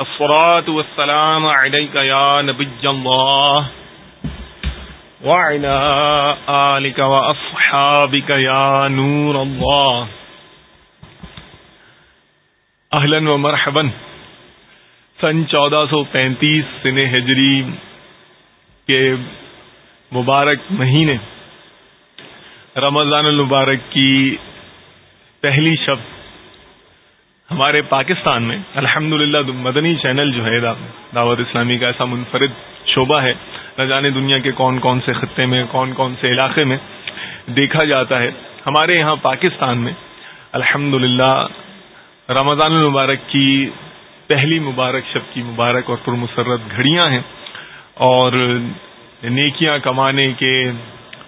الصلاة والسلام عليك يا نبي الله، وعلى آلك وأصحابك يا نور الله. اہلن و مرحبن سن چودہ سو پینتیس سن ہجری کے مبارک مہینے، رمضان المبارک کی پہلی شب ہمارے پاکستان میں الحمد مدنی چینل جو ہے دعوت اسلامی کا ایسا منفرد شعبہ ہے، نہ جانے دنیا کے کون کون سے خطے میں، کون کون سے علاقے میں دیکھا جاتا ہے۔ ہمارے یہاں پاکستان میں الحمد رمضان المبارک کی پہلی مبارک، شب کی مبارک اور پرمسرت گھڑیاں ہیں۔ اور نیکیاں کمانے کے،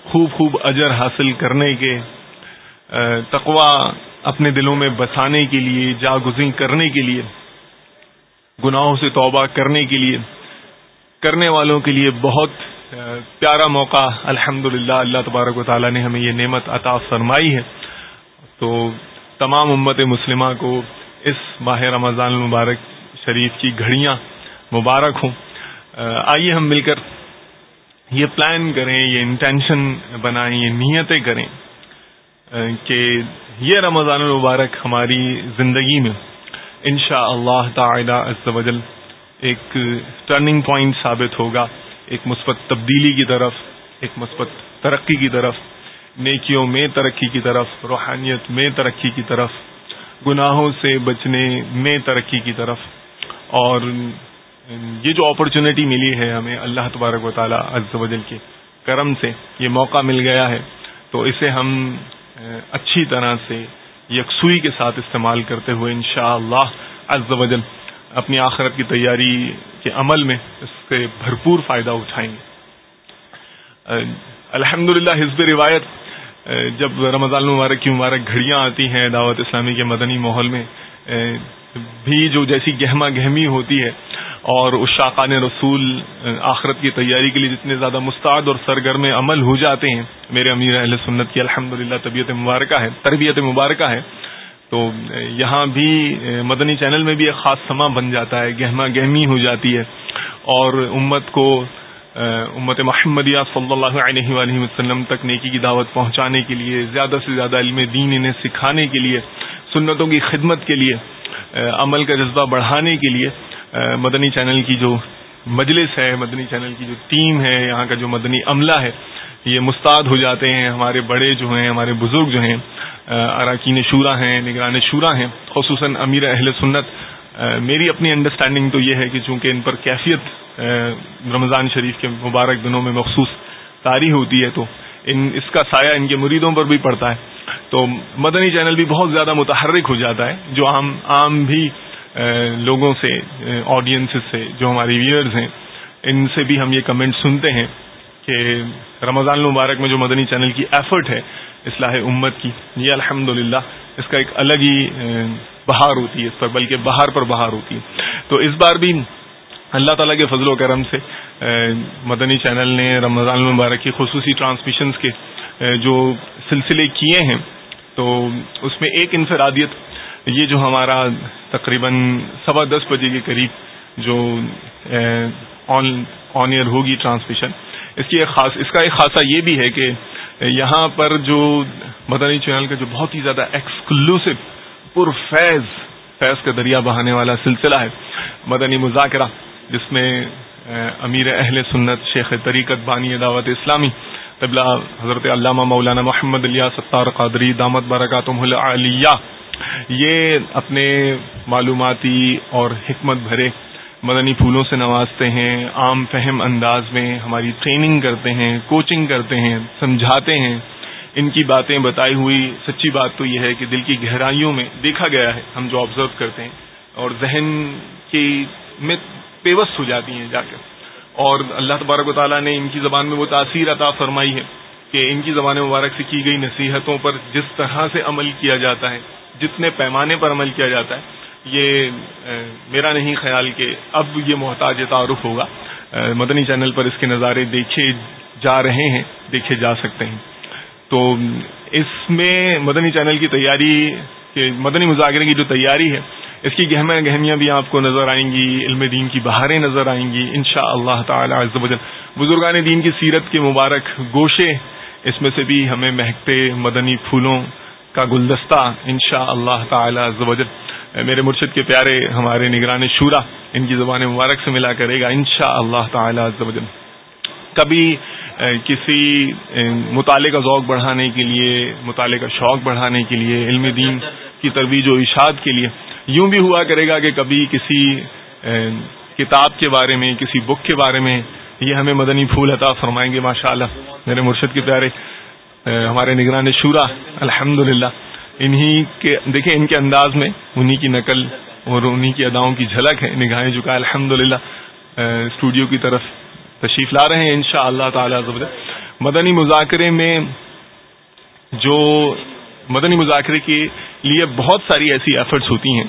خوب خوب اجر حاصل کرنے کے تقوا اپنے دلوں میں بسانے کے لیے، جاگزیں کرنے کے لیے، گناہوں سے توبہ کرنے کے لیے، کرنے والوں کے لیے بہت پیارا موقع الحمد اللہ تبارک و تعالیٰ نے ہمیں یہ نعمت عطا فرمائی ہے۔ تو تمام امت مسلمہ کو اس ماہ رمضان المبارک شریف کی گھڑیاں مبارک ہوں۔ آئیے ہم مل کر یہ پلان کریں، یہ انٹینشن بنائیں، یہ نیتیں کریں۔ کہ یہ رمضان المبارک ہماری زندگی میں انشاء اللہ تعالی ایک ٹرننگ پوائنٹ ثابت ہوگا، ایک مثبت تبدیلی کی طرف، ایک مثبت ترقی کی طرف، نیکیوں میں ترقی کی طرف، روحانیت میں ترقی کی طرف، گناہوں سے بچنے میں ترقی کی طرف، اور یہ جو اپرچونٹی ملی ہے ہمیں اللہ تبارک و تعالیٰ عز و جل کے کرم سے، یہ موقع مل گیا ہے، تو اسے ہم اچھی طرح سے یکسوئی کے ساتھ استعمال کرتے ہوئے انشاءاللہ عز و جل اپنی آخرت کی تیاری کے عمل میں اس سے بھرپور فائدہ اٹھائیں گے۔ الحمد للہ حزب روایت جب رمضان المبارک کی مبارک گھڑیاں آتی ہیں دعوت اسلامی کے مدنی ماحول میں بھی جو جیسی گہما گہمی ہوتی ہے اور اس شاقان رسول آخرت کی تیاری کے لیے جتنے زیادہ مستعد اور سرگرم عمل ہو جاتے ہیں، میرے امیر اہل سنت کی الحمد طبیعت مبارکہ ہے، تربیت مبارکہ ہے، تو یہاں بھی مدنی چینل میں بھی ایک خاص سما بن جاتا ہے، گہما گہمی ہو جاتی ہے اور امت کو امت محمدیہ صلی اللہ علیہ وآلہ وسلم تک نیکی کی دعوت پہنچانے کے لیے، زیادہ سے زیادہ علم دین انہیں سکھانے کے لیے سنتوں کی خدمت کے لیے عمل کا جذبہ بڑھانے کے لیے مدنی چینل کی جو مجلس ہے، مدنی چینل کی جو ٹیم ہے، یہاں کا جو مدنی عملہ ہے، یہ مستعد ہو جاتے ہیں۔ ہمارے بڑے جو ہیں، ہمارے بزرگ جو ہیں اراکین شورا ہیں، نگران شورا ہیں، خصوصاً امیر اہل سنت۔ میری اپنی انڈرسٹینڈنگ تو یہ ہے کہ چونکہ ان پر کیفیت رمضان شریف کے مبارک دنوں میں مخصوص تاری ہوتی ہے، تو ان، اس کا سایہ ان کے مریدوں پر بھی پڑتا ہے۔ تو مدنی چینل بھی بہت زیادہ متحرک ہو جاتا ہے، جو عام عام بھی لوگوں سے آڈینس سے، جو ہماری ویئرز ہیں، ان سے بھی ہم یہ کمنٹ سنتے ہیں کہ رمضان المبارک میں جو مدنی چینل کی ایفرٹ ہے اصلاح امت کی، یہ الحمد اس کا ایک الگ ہی بہار ہوتی ہے اس پر، بلکہ بہار پر بہار ہوتی ہے۔ تو اس بار بھی اللہ تعالیٰ کے فضل و کرم سے مدنی چینل نے رمضان المبارک کی خصوصی ٹرانسمیشنز کے جو سلسلے کیے ہیں، تو اس میں ایک انفرادیت، یہ جو ہمارا تقریباً سوا دس بجے کے قریب جو آن ایئر ہوگی ٹرانسمیشن، اس کی ایک خاص، اس کا ایک خاصا یہ بھی ہے کہ یہاں پر جو مدنی چینل کا جو بہت ہی زیادہ ایکسکلوسو پر فیض فیض کا دریا بہانے والا سلسلہ ہے، مدنی مذاکرہ، جس میں امیر اہل سنت شیخ طریقت بانی دعوت اسلامی طبلہ حضرت علامہ مولانا محمد علیہ ستار قادری، دامت برکاتم العلیہ یہ اپنے معلوماتی اور حکمت بھرے مدنی پھولوں سے نوازتے ہیں، عام فہم انداز میں ہماری ٹریننگ کرتے ہیں، کوچنگ کرتے ہیں، سمجھاتے ہیں۔ ان کی باتیں بتائی ہوئی سچی بات تو یہ ہے کہ دل کی گہرائیوں میں دیکھا گیا ہے، ہم جو آبزرو کرتے ہیں اور ذہن کی میں پیوست ہو جاتی ہیں جا کر اور اللہ تبارک و تعالیٰ نے ان کی زبان میں وہ تاثیر عطا فرمائی ہے کہ ان کی زبان مبارک سے کی گئی نصیحتوں پر جس طرح سے عمل کیا جاتا ہے، جتنے پیمانے پر عمل کیا جاتا ہے، یہ میرا نہیں خیال کہ اب یہ محتاج تعارف ہوگا۔ مدنی چینل پر اس کے نظارے دیکھے جا رہے ہیں، دیکھے جا سکتے ہیں۔ تو اس میں مدنی چینل کی تیاری مدنی مذاکرے کی جو تیاری ہے اس کی گہم گہمیاں بھی آپ کو نظر آئیں گی، علم دین کی بہاریں نظر آئیں گی ان شاء اللہ تعالی بزرگان دین کی سیرت کے مبارک گوشے، اس میں سے بھی ہمیں مہکتے مدنی پھولوں کا گلدستہ ان شاء اللہ تعالی میرے مرشد کے پیارے ہمارے نگران شورا، ان کی زبان مبارک سے ملا کرے گا ان شاء اللہ تعالی کبھی کسی مطالعے کا ذوق بڑھانے کے لیے، مطالعے کا شوق بڑھانے کے لیے، علم دین کی ترویج و اشاعت کے لیے یوں بھی ہوا کرے گا کہ کبھی کسی کتاب کے بارے میں، کسی بک کے بارے میں یہ ہمیں مدنی پھول عطا فرمائیں گے ماشاء اللہ میرے مرشد کے پیارے ہمارے نگران شورا الحمد للہ کے، دیکھیں، ان کے انداز میں انہی کی نقل اور انہی کی اداؤں کی جھلک ہے، نگاہیں جھکا الحمد للہ اسٹوڈیو کی طرف تشریف لا رہے ہیں ان شاء اللہ تعالی مدنی مذاکرے میں جو مدنی مذاکرے کے لیے بہت ساری ایسی ایفرٹس ہوتی ہیں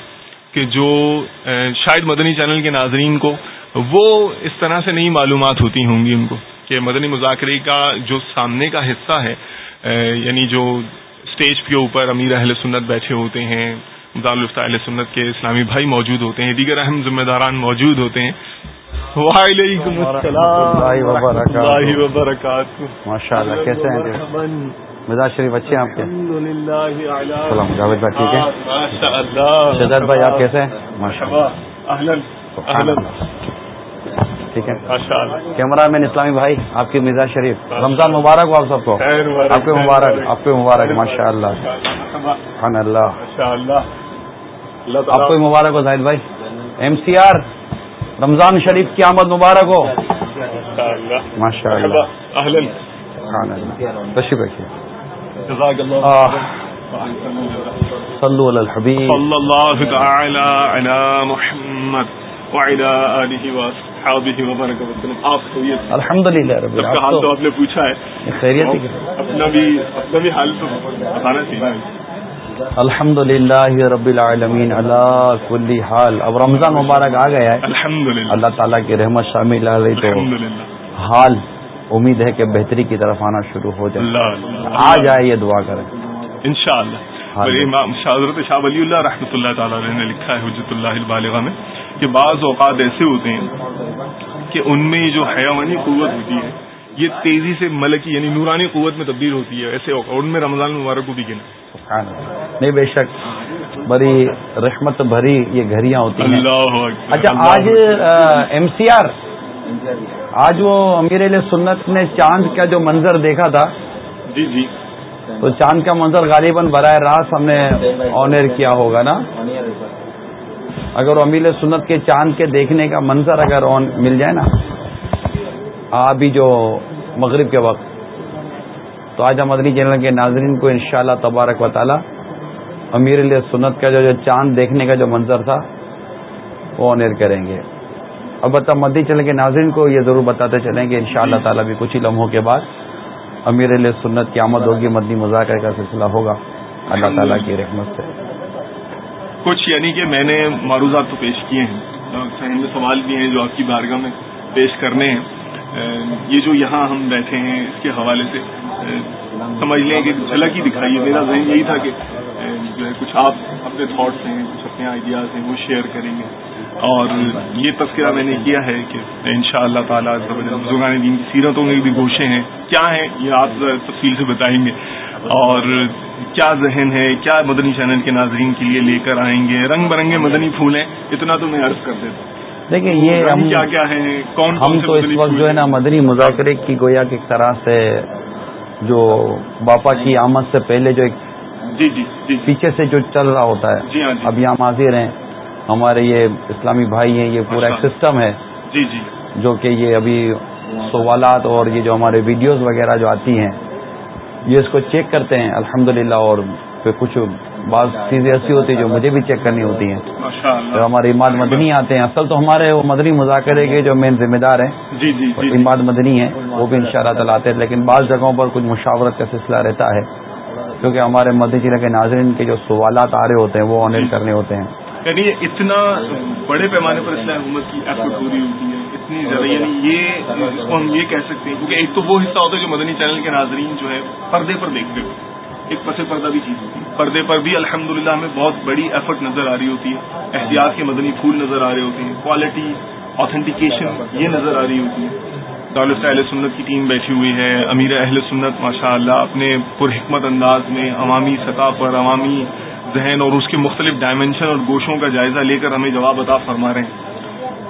کہ جو شاید مدنی چینل کے ناظرین کو وہ اس طرح سے نہیں معلومات ہوتی ہوں گی ان کو کہ مدنی مذاکرے کا جو سامنے کا حصہ ہے یعنی جو اسٹیج کے اوپر امیر اہل سنت بیٹھے ہوتے ہیں اہل سنت کے اسلامی بھائی موجود ہوتے ہیں دیگر اہم ذمہ داران موجود ہوتے ہیں۔ وعلیکم السلام۔ وبرکاتہ۔ ماشاء اللہ کیسے ہیں مزاج شریف اچھے ہیں آپ کے؟ السلام جاوید بھائی ٹھیک ہے شہزاد بھائی آپ کیسے ہیں؟ ماشاء اللہ۔ ٹھیک ہے۔ کیمرہ مین اسلامی بھائی آپ کی مزاج شریف۔ رمضان مبارک ہو آپ سب کو۔ آپ کے مبارک آپ کے مبارک ماشاء اللہ۔ اللہ آپ کو مبارک ہو زاہد بھائی۔ ایم سی آر رمضان شریف کی آمد مبارک ہو۔ ماشاء اللہ۔ تشریف رکھیے۔ صلو علی الحبیب. صلی اللہ تعالی علی محمد وعلى آلہ وصحابہ وبرکہ وسلم آپ خیریت الحمدللہ رب العالمین حال تو آپ نے پوچھا ہے. خیریت اپنا بھی اپنا بھی حال تو بتانا چاہیے۔ الحمدللہ رب العالمین. اللہ کلی حال. اب رمضان مبارک آ گیا ہے. الحمدللہ۔ اللہ تعالیٰ کی رحمت شامل آ گئی تو حال امید ہے کہ بہتری کی طرف آنا شروع ہو جائے۔ آ جائے یہ دعا کریں۔ ان شاء اللہ حضرت شاہ ولی اللہ رحمۃ اللہ تعالی نے لکھا ہے حجت اللہ البالغ میں کہ بعض اوقات ایسے ہوتے ہیں کہ ان میں جو حیوانی قوت ہوتی ہے یہ تیزی سے ملکی یعنی نورانی قوت میں تبدیل ہوتی ہے ایسے ان میں رمضان مبارک کو بھی گنا۔ نہیں بے شک بڑی رحمت بھری یہ گھڑیاں ہوتی ہیں۔ اچھا آج ایم سی آر آج وہ امیر علیہ سنت نے چاند کا جو منظر دیکھا تھا جی جی۔ تو چاند کا منظر غالباً براہ راست ہم نے آنر کیا ہوگا نا؟ اگر وہ امیر سنت کے چاند کے دیکھنے کا منظر اگر آن مل جائے نا ابھی جو مغرب کے وقت۔ تو آج ہم مدنی چینل کے ناظرین کو انشاءاللہ تبارک و تعالی امیر علیہ سنت کا جو چاند دیکھنے کا جو منظر تھا وہ آنر کریں گے۔ البتہ مدی چلیں کے ناظرین کو یہ ضرور بتاتے چلیں گے ان شاء اللہ تعالیٰ بھی کچھ ہی لمحوں کے بعد امیر علیہ سنت کی آمد ہوگی، مدنی مذاکرے کا سلسلہ ہوگا۔ اللہ تعالیٰ کی رحمت سے۔ کچھ یعنی کہ میں نے معروضات تو پیش کیے ہیں سوال بھی ہیں جو آپ کی بارگاہ میں پیش کرنے ہیں۔ یہ جو یہاں ہم بیٹھے ہیں، اس کے حوالے سے سمجھ لیں کہ جھلک ہی دکھائیے میرا ذہن یہی تھا کہ جو ہے، کچھ آپ اپنے تھاٹس ہیں، کچھ اپنے آئیڈیاز ہیں، وہ شیئر کریں گے۔ اور یہ تذکرہ میں نے کیا ہے کہ ان شاء اللہ تعالیٰ بزرگان دین کی سیرتوں میں بھی گوشے ہیں۔ کیا ہیں؟ یہ آپ تفصیل سے بتائیں گے۔ اور کیا ذہن ہے؟ کیا مدنی چینل کے ناظرین کے لیے لے کر آئیں گے؟ رنگ برنگے مدنی پھول ہیں اتنا تو میں عرض کر دیتا ہوں۔ دیکھیں یہ ہم کیا کیا ہے کون ہم تو اس وقت جو ہے نا مدنی مذاکرے کی گویا کی طرح سے جو باپا کی آمد سے پہلے جو ایک جی جی جی۔ پیچھے سے جو چل رہا ہوتا ہے۔ جی ہاں جی۔ اب یہاں حاضر ہیں۔ ہمارے یہ اسلامی بھائی ہیں یہ پورا ایک سسٹم ہے۔ جی جی۔ جو کہ یہ ابھی سوالات اور یہ جو ہمارے ویڈیوز وغیرہ جو آتی ہیں یہ اس کو چیک کرتے ہیں الحمد اور پھر کچھ بعض چیزیں ایسی ہوتی ہیں جو مجھے بھی چیک کرنی ہوتی ہیں۔ تو ہمارے اماد مدنی آتے ہیں۔ اصل تو ہمارے وہ مدنی مذاکرے کے جو مین ذمہ دار ہیں جی جی, جی۔ اماد مدنی ہیں وہ بھی ان شاء اللہ تعالیٰ آتے ہیں۔ لیکن بعض جگہوں پر کچھ مشاورت کا سلسلہ رہتا ہے کیونکہ ہمارے مدنی ضلع کے ناظرین کے جو سوالات آ رہے ہوتے ہیں وہ آنر کرنے ہوتے ہیں۔ یعنی اتنا بڑے پیمانے پر اسلام حکومت کی ایفرٹ ہو رہی ہوتی ہے، اتنی زیادہ یعنی یہ اس کو ہم یہ کہہ سکتے ہیں، کیونکہ ایک تو وہ حصہ ہوتا ہے جو مدنی چینل کے ناظرین جو ہے پردے پر دیکھتے ہو ایک پس پردہ بھی چیز ہوتی ہے۔ پردے پر بھی الحمدللہ ہمیں بہت بڑی ایفرٹ نظر آ رہی ہوتی ہے، احتیاط کے مدنی پھول نظر آ رہے ہوتے ہیں کوالٹی آتھینٹیکیشن یہ نظر آ رہی ہوتی ہے۔ دولت اہل سنت کی ٹیم بیٹھی ہوئی ہے، امیر اہل سنت ماشاء اللہ اپنے پرحکمت انداز میں، عوامی سطح پر، عوامی ذہن اور اس کے مختلف ڈائمینشن اور گوشوں کا جائزہ لے کر ہمیں جواب عطا فرما رہے ہیں۔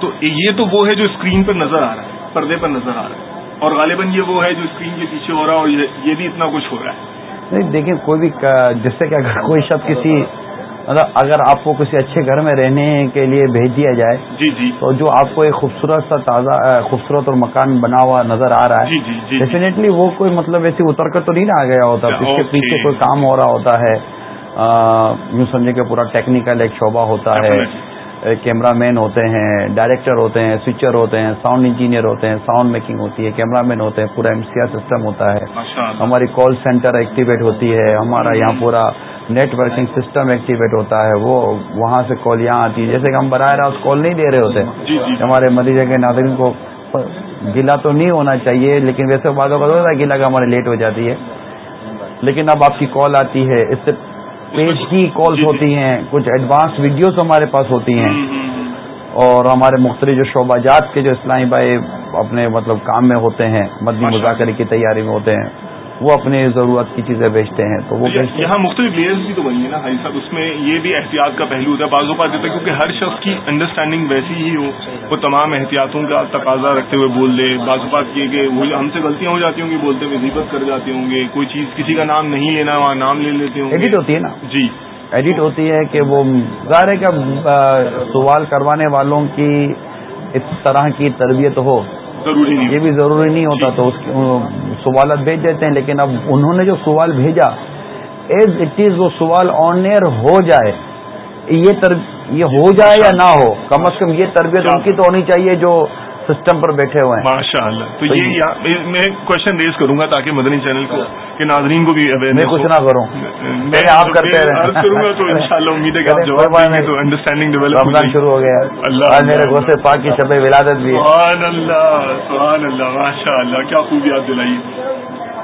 تو یہ تو وہ ہے جو اسکرین پر نظر آ رہا ہے پردے پر نظر آ رہا ہے۔ اور غالباً یہ وہ ہے جو اسکرین کے پیچھے ہو رہا ہے اور یہ بھی اتنا کچھ ہو رہا ہے۔ نہیں دیکھیں کوئی بھی جس سے کہ اگر کوئی شخص کسی مطلب اگر آپ کو کسی اچھے گھر میں رہنے کے لیے بھیج دیا جائے جی جی۔ تو جو آپ کو ایک خوبصورت سا تازہ خوبصورت اور مکان بنا ہوا نظر آ رہا ہے ڈیفینیٹلی جی، جی، جی۔ وہ کوئی مطلب ایسی اتر کر تو نہیں نہ آ گیا ہوتا اس کے پیچھے کوئی کام ہو رہا ہوتا ہے۔ یوں سمجھے کہ پورا ٹیکنیکل ایک شعبہ ہوتا ہے۔ کیمرہ مین ہوتے ہیں ڈائریکٹر ہوتے ہیں سوئچر ہوتے ہیں ساؤنڈ انجینئر ہوتے ہیں ساؤنڈ میکنگ ہوتی ہے کیمرہ مین ہوتے ہیں پورا ایم سی آر سسٹم ہوتا ہے۔ ہماری کال سینٹر ایکٹیویٹ ہوتی ہے ہمارا یہاں پورا نیٹ ورکنگ سسٹم ایکٹیویٹ ہوتا ہے۔ وہ وہاں سے کال یہاں آتی ہے۔ جیسے کہ ہم براہ راست کال نہیں دے رہے ہوتے۔ جی، جی۔ ہمارے مدیجہ کے ناظرین کو گلا تو نہیں ہونا چاہیے لیکن ویسے باتوں کا ہوتا ہے گلا کا ہمارے لیٹ ہو جاتی ہے۔ لیکن اب آپ کی کال آتی ہے اس سے پیج کی کالس ہوتی ہیں کچھ ایڈوانس ویڈیوز ہمارے پاس ہوتی ہیں۔ اور ہمارے مختلف جو شعبہ جات کے جو اسلامی بھائی اپنے مطلب کام میں ہوتے ہیں مدنی مذاکرے کی تیاری میں ہوتے ہیں۔ وہ اپنی ضرورت کی چیزیں بیچتے ہیں تو وہ یہاں مختلف لیئرز بھی تو بنی ہے نا بھائی صاحب اس میں یہ بھی احتیاط کا پہلو ہوتا ہے۔ بعض اوقات دیتا ہے کیونکہ ہر شخص کی انڈرسٹینڈنگ ویسی ہی ہو وہ تمام احتیاطوں کا تقاضا رکھتے ہوئے بول دے۔ بعض اوقات یہ کہ وہ ہم سے غلطیاں ہو جاتی ہوں گی بولتے ہوئے ذیبت کر جاتے ہوں گے۔ کوئی چیز کسی کا نام نہیں لینا وہاں نام لے لیتے ہوں ایڈٹ ہوتی ہے نا؟ جی۔ ایڈٹ ہوتی ہے کہ وہ ظاہر ہے کہ سوال کروانے والوں کی اس طرح کی تربیت ہو۔ ضروری نہیں یہ بھی ضروری نہیں ہوتا تو اس سوالات بھیج دیتے ہیں لیکن اب انہوں نے جو سوال بھیجا ایز اٹ از وہ سوال آن ایئر ہو جائے یہ یہ ہو جائے یا نہ ہو؟ کم از کم یہ تربیت ان کی تو ہونی چاہیے جو سسٹم پر بیٹھے ہوئے ہیں۔ ماشاء اللہ تو یہ میں کوشچن ریز کروں گا تاکہ مدنی چینل کو کے ناظرین کو بھی میں کچھ نہ کروں۔ میں آپ کرتے کروں گا تو انشاءاللہ امید ہے کہ تو انڈرسٹینڈنگ ڈیولپ رمضان شروع ہو گیا اللہ میرے غصے پاک کی شب ولادت بھی سبحان اللہ سبحان اللہ ماشاء اللہ کیا خوبیات دلائی۔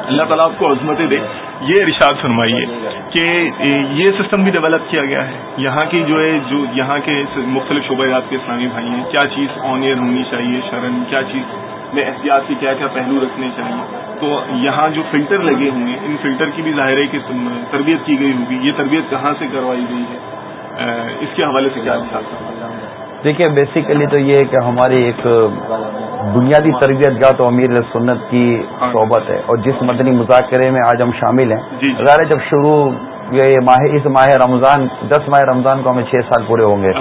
اللہ تعالیٰ آپ کو عظمتیں دے۔ یہ ارشاد فرمائیے کہ یہ سسٹم بھی ڈیولپ کیا گیا ہے۔ یہاں کی جو ہے، جو یہاں کے مختلف شعبہ جات کے اسلامی بھائی ہیں، کیا چیز آن ایئر ہونی چاہیے شرن؟ کیا چیز میں احتیاط کے کیا کیا پہلو رکھنے چاہیے؟ تو یہاں جو فلٹر لگے ہوئے ہیں، ان فلٹر کی بھی ظاہر ہے کہ تربیت کی گئی ہوگی۔ یہ تربیت کہاں سے کروائی گئی ہے؟ اس کے حوالے سے کیا دیکھیے بیسیکلی تو یہ کہ ہماری ایک بنیادی تربیت گاہ تو امیر سنت کی ہاں۔ صحبت ہے اور جس مدنی مذاکرے میں آج ہم شامل ہیں. جی، جی۔ ظاہر جب شروع یہ ماہ اس ماہ رمضان دس ماہ رمضان کو ہمیں چھ سال پورے ہوں گے.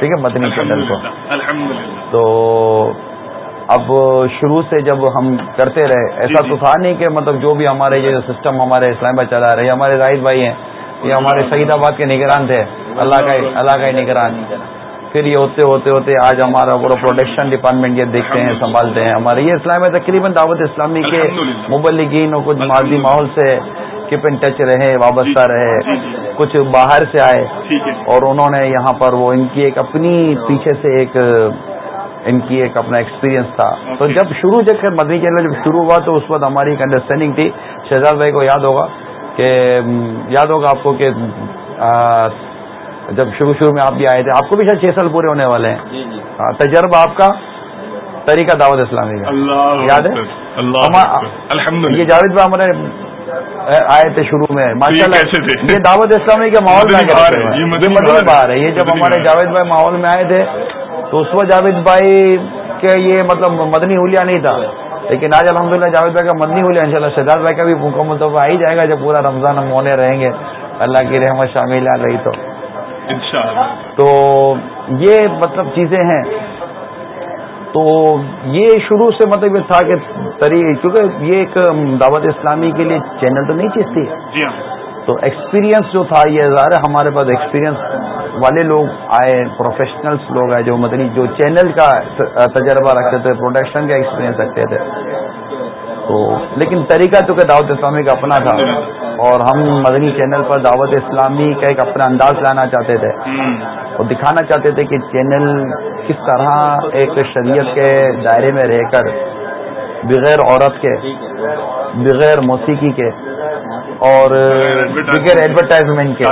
ٹھیک ہے مدنی چینل کو. تو اب شروع سے جب ہم کرتے رہے ایسا جی، تو تھا نہیں کہ مطلب جو بھی ہمارے یہ سسٹم ہمارے اسلام میں چلا رہے ہمارے زاہد بھائی ہیں یہ ہمارے سعید آباد کے نگران تھے اللہ کا اللہ کا ہی نگران. پھر یہ ہوتے ہوتے ہوتے آج ہمارا پورا پروڈکشن ڈپارٹمنٹ یہ دیکھتے ہیں سنبھالتے ہیں ہمارے یہ اسلام ہے تقریباً دعوت اسلامی کے مبلگین اور کچھ ماضی ماحول سے کپ ان ٹچ رہے وابستہ رہے۔ جی، جی، جی۔ کچھ باہر سے آئے۔ اور انہوں نے یہاں پر وہ ان کی ایک اپنی پیچھے سے ایک ان کی ایک اپنا ایکسپیرینس تھا۔ تو جب شروع جب مدنی چینل جب شروع ہوا تو اس وقت ہماری ایک انڈرسٹینڈنگ تھی۔ شہزاد بھائی کو یاد ہوگا کہ یاد ہوگا آپ کو کہ جب شروع شروع میں آپ بھی آئے تھے آپ کو بھی شاید چھ سال پورے ہونے والے ہیں۔ جی، جی۔ تجربہ آپ کا؟ طریقہ دعوت اسلامی کا۔ یاد ہے؟ یہ جاوید بھائی ہمارے آئے تھے شروع میں۔ ماشاء اللہ یہ دعوت اسلامی کے ماحول میں باہر ہے۔ یہ جب ہمارے جاوید بھائی ماحول میں آئے تھے تو اس وقت جاوید بھائی کے یہ مطلب مدنی ہولیا نہیں تھا۔ لیکن آج الحمدللہ جاوید بھائی کا مدنی ہولیا ان شاء اللہ شہزاد بھائی کا بھی مکمل طور پر آ ہی جائے گا۔ جب پورا رمضان ہم ہونے رہیں گے۔ اللہ کی رحمت شامل آ رہی تو۔ تو یہ مطلب چیزیں ہیں۔ تو یہ شروع سے مطلب یہ تھا کہ کیونکہ یہ ایک دعوت اسلامی کے لیے چینل تو نہیں چیز تھی۔ جی ہاں۔ تو ایکسپیرینس جو تھا یہ ظاہر ہمارے پاس ایکسپیرینس والے لوگ آئے پروفیشنلس لوگ آئے جو مدنی جو چینل کا تجربہ رکھتے تھے پروڈکشن کا ایکسپیرینس رکھتے تھے۔ تو لیکن طریقہ چونکہ دعوت اسلامی کا اپنا تھا۔ اور ہم مدنی چینل پر دعوت اسلامی کا ایک اپنا انداز لانا چاہتے تھے۔ اور دکھانا چاہتے تھے کہ چینل کس طرح ایک شریعت کے دائرے میں رہ کر بغیر عورت کے، بغیر موسیقی کے اور بغیر ایڈورٹائزمنٹ کے.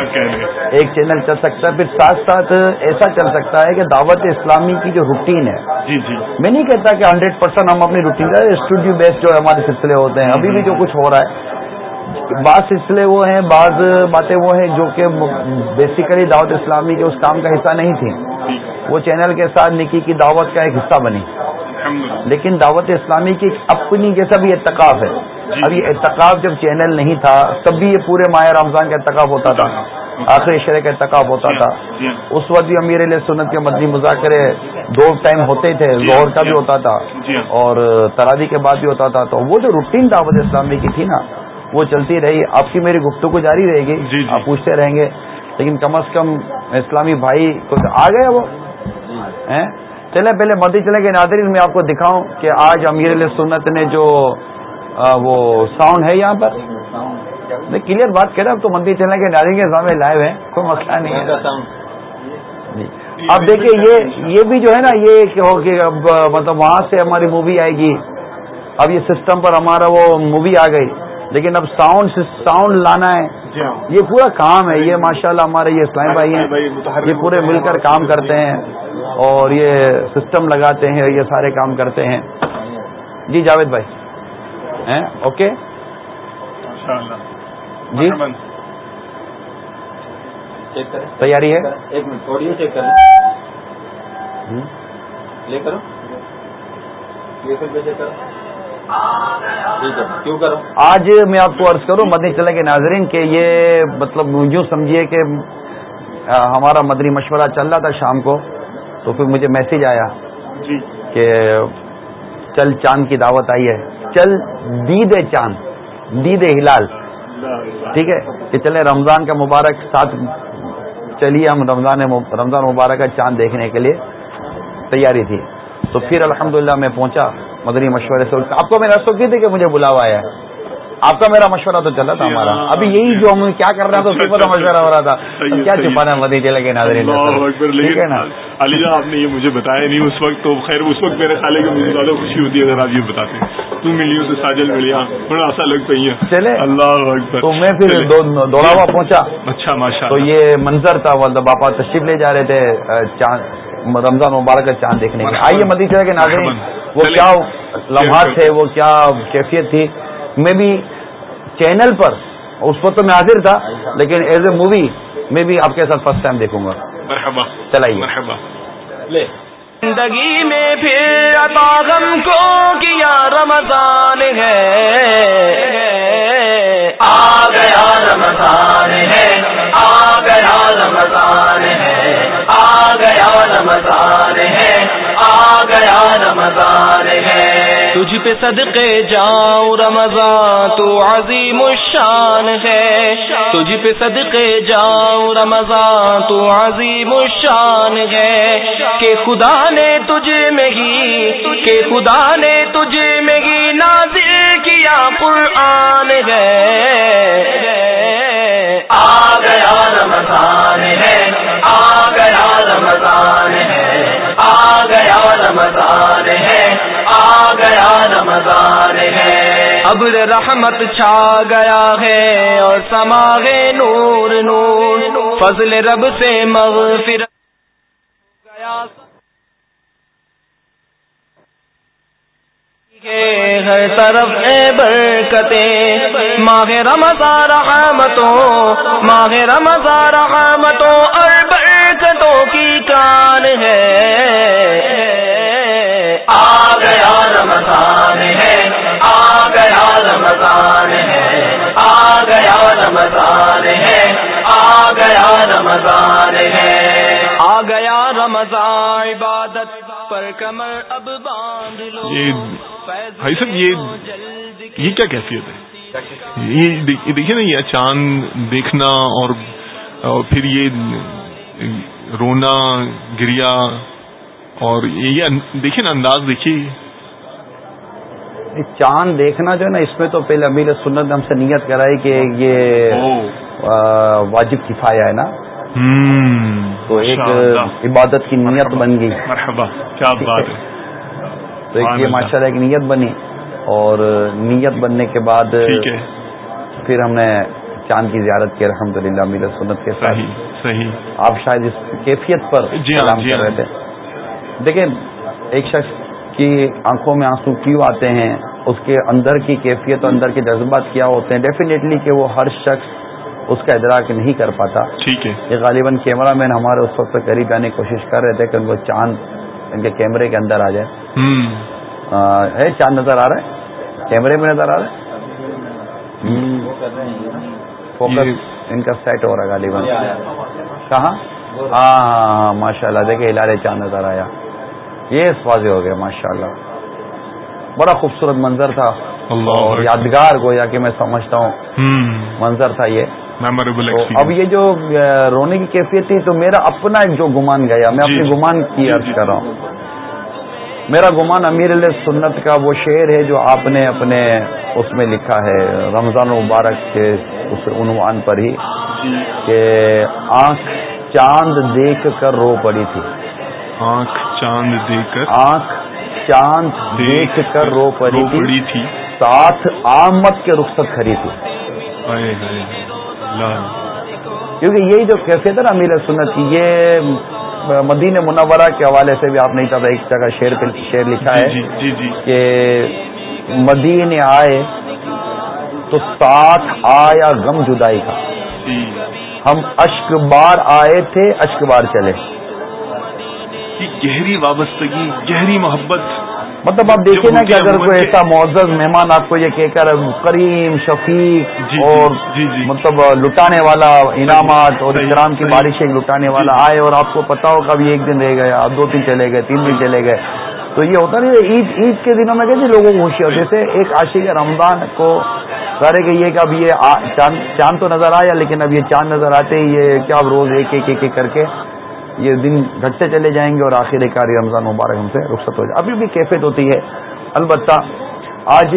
ایک چینل چل سکتا ہے پھر ساتھ ساتھ ایسا چل سکتا ہے کہ دعوت اسلامی کی جو روٹین ہے. جی جی. میں نہیں کہتا کہ ہنڈریڈ پرسینٹ ہم اپنی روٹین اسٹوڈیو بیس جو ہمارے سلسلے ہوتے ہیں ابھی بھی جو کچھ ہو رہا ہے بعض سلسلے وہ ہیں بعض باتیں وہ ہیں جو کہ بیسیکلی دعوت اسلامی کے اس کام کا حصہ نہیں تھی وہ چینل کے ساتھ نکی کی دعوت کا ایک حصہ بنی۔ لیکن دعوت اسلامی کی اپنی جیسا بھی اتقاف ہے اب یہ اتقاف جب چینل نہیں تھا تب بھی یہ پورے ماہ رمضان کا اتقاف ہوتا تھا۔ آخری شرح کا اتقاف ہوتا تھا۔ اس وقت بھی امیر علیہ سنت کے مدنی مذاکرے دو ٹائم ہوتے تھے زہر کا بھی ہوتا تھا۔ اور ترادی کے بعد بھی ہوتا تھا۔ تو وہ جو روٹین دعوت اسلامی کی تھی نا وہ چلتی رہی۔ آپ کی میری گفتگو جاری رہے گی۔ جی، جی۔ آپ پوچھتے رہیں گے۔ لیکن کم از کم اسلامی بھائی کو آ گئے وہ؟ چلے پہلے مدی چلے گئے ناظرین میں آپ کو دکھاؤں کہ آج امیر علیہ سنت نے جو وہ ساؤنڈ ہے یہاں پر؟ میں کلیئر بات کر رہا ہوں تو مندر چلنے کے ناظرین کے سامنے لائیو ہے کوئی مسئلہ نہیں ہے۔ جی۔ اب دیکھیے یہ یہ بھی جو ہے نا یہ مطلب وہاں سے ہماری مووی آئے گی۔ اب یہ سسٹم پر ہمارا وہ مووی آ گئی۔ لیکن اب ساؤنڈ ساؤنڈ لانا ہے۔ جی ہاں۔ یہ پورا کام ہے۔ یہ ماشاءاللہ ہمارے یہ اسلام بھائی ہیں۔ یہ پورے مل کر کام کرتے ہیں۔ اور یہ سسٹم لگاتے ہیں یہ سارے کام کرتے ہیں۔ جی جاوید بھائی۔ اوکے جی؟ تیاری ہے؟ ایک منٹ. چیک کر لے کرو. آج میں آپ کو عرض کروں مدنی چلے کے ناظرین کہ یہ مطلب یوں سمجھیے کہ ہمارا مدنی مشورہ چل رہا تھا شام کو تو پھر مجھے میسج آیا جی. کہ چل چاند کی دعوت آئی ہے۔ چل دید چاند، دید ہلال۔ ٹھیک ہے؟ کہ چلے رمضان کا مبارک ساتھ چلیے ہم، رمضان رمضان مبارک کا چاند دیکھنے کے لیے تیاری تھی۔ تو پھر الحمدللہ میں پہنچا مدنی مشورے سے۔ آپ کو میں رسو کی تھی کہ مجھے بلاوا آیا؟ آپ کا میرا مشورہ تو چلا تھا ہمارا۔ ابھی یہی جو ہم کیا کر رہا تھا اسی پر مشورہ ہو رہا تھا۔ کیا چھپانا مدی چلے کے ناظرین ٹھیک ہے نا؟ علی جان آپ نے یہ مجھے بتایا نہیں اس وقت تو خیر اس وقت میرے خیال ہے کہ مجھے زیادہ خوشی ہوتی ہے اگر آپ یہ بتاتے تو ملی اسے ساجل ملیا بڑا ایسا لگ پہ چلے۔ اللہ تو میں پھر دوڑا ہوا پہنچا۔ اچھا ماشاء تو یہ منظر تھا مطلب باپا تشریف لے جا رہے تھے چاند رمضان مبارک کا چاند دیکھنے کے آئیے مدی چلے کے ناظرین وہ کیا لمحات تھے وہ کیا کیفیت تھی؟ میں بھی چینل پر اس وقت تو میں حاضر تھا لیکن ایز اے مووی میں بھی آپ کے ساتھ فرسٹ ٹائم دیکھوں گا۔ چلائیے۔ زندگی میں پھر غم کو کیا رمضان ہے؟ آ گیا رمضان ہے آ گیا رمضان ہے آ گیا رمضان ہے آ گیا رمضان ہے تجھ پہ صدقے جاؤ، رمضان تو عظیم الشان ہے۔ تجھ پہ صدقے جاؤ، رمضان تو عظیم الشان ہے۔ کہ خدا نے تجھ میں ہی، کہ خدا نے تجھ میں ہی نازل قرآن ہے۔ آ گیا رمضان ہے۔ آ گیا رمضان ہے۔ آ گیا رمضان ہے۔ آ گیا رمضان ہے۔ ابر رحمت چھا گیا ہے اور سماغ نور نور۔ فضل رب سے مغفر گیا۔ ہر طرف اے برکتیں۔ ماہ رمضان رحمتوں، ماہ رمضان رحمتوں اور برکتوں کی کان ہے۔ آ گیا رمضان ہے، آ گیا رمضان ہے، آ گیا رمضان ہے، آ گیا رمضان ہے۔ آ گیا رمضان، عبادت کمر اب باندھ لو۔ بھائی صاحب یہ یہ کیا کیفیت ہے؟ یہ دیکھیے نا یہ چاند دیکھنا اور پھر یہ رونا گریا اور یہ دیکھیے نا انداز دیکھیے۔ چاند دیکھنا جو ہے نا اس میں تو پہلے امیر سنت نے ہم سے نیت کرائی کہ یہ واجب کفایا ہے نا۔ تو ایک عبادت کی نیت بن گئی۔ کیا بات تو ایک یہ ماشاء اللہ۔ ایک نیت بنی۔ اور نیت بننے کے بعد پھر ہم نے چاند کی زیارت کی الحمد للہ امیر سنت کے ساتھ۔ صحیح آپ شاید اس کیفیت پر جی ہاں، جی کر رہے ہاں۔ تھے۔ دیکھیں ایک شخص کی آنکھوں میں آنسو کیوں آتے ہیں؟ اس کے اندر کی کیفیت اور اندر کے جذبات کیا ہوتے ہیں؟ ڈیفینیٹلی کہ وہ ہر شخص اس کا ادراک نہیں کر پاتا۔ ٹھیک ہے۔ یہ غالباً کیمرہ مین ہمارے اس وقت قریب آنے کی کوشش کر رہے تھے کہ ان کو چاند ان کے کیمرے کے اندر آ جائے۔ ہے چاند نظر آ رہا ہے؟ کیمرے میں نظر آ رہا ہے؟ فوکس ان کا سیٹ ہو رہا ہے غالباً۔ کہاں؟ ہاں ہاں ہاں ماشاء اللہ دیکھے ہلارے چاند نظر آیا۔ یہ واضح ہو گیا ماشاء اللہ بڑا خوبصورت منظر تھا۔ اور یادگار گویا کہ میں سمجھتا ہوں۔ منظر تھا یہ۔ اب یہ جو رونے کی کیفیت تھی تو میرا اپنا ایک جو گمان گیا میں اپنے جی۔ گمان کی عرض کر رہا ہوں۔ میرا گمان امیر علیہ سنت کا وہ شعر ہے جو آپ نے اپنے اس میں لکھا ہے رمضان مبارک کے اس عنوان پر ہی کہ آنکھ چاند دیکھ کر رو پڑی تھی۔ آنکھ چاند دیکھ کر۔ آنکھ چاند دیکھ کر رو پڑی تھی۔ ساتھ آمد کے رخصت کھڑی تھی۔ کیونکہ یہی جو کیفیت ہے نا امیر سنت کی یہ مدین منورہ کے حوالے سے بھی آپ چاہتا ایک جگہ شعر شعر لکھا ہے جی جی, جی۔ کہ مدین آئے تو ساتھ آیا غم جدائی کا۔ ہم اشک بار آئے تھے اشک بار چلے گہری وابستگی گہری محبت مطلب آپ دیکھیں نا کہ اگر کوئی ایسا معزز مہمان آپ کو یہ کہہ کر کریم شفیق جی, جی، اور جی مطلب لٹانے والا انعامات اور احترام کی بارشیں لٹانے والا۔ آئے اور آپ کو پتا ہو کبھی ایک دن رہ گئے آپ دو دن چلے گئے تین دن چلے گئے۔ تو یہ ہوتا نہیں عید عید کے دنوں میں کہتے لوگوں کو خوشی ہوتی جیسے ایک عاشق رمضان کو سارے کہ یہ کہ اب یہ چاند چاند تو نظر آیا لیکن اب یہ چاند نظر آتے ہی یہ کیا روز ایک ایک ایک کر کے یہ دن گھٹتے چلے جائیں گے اور آخر کاری رمضان مبارک ہم سے رخصت ہو جائے۔ ابھی بھی کیفیت ہوتی ہے۔ البتہ آج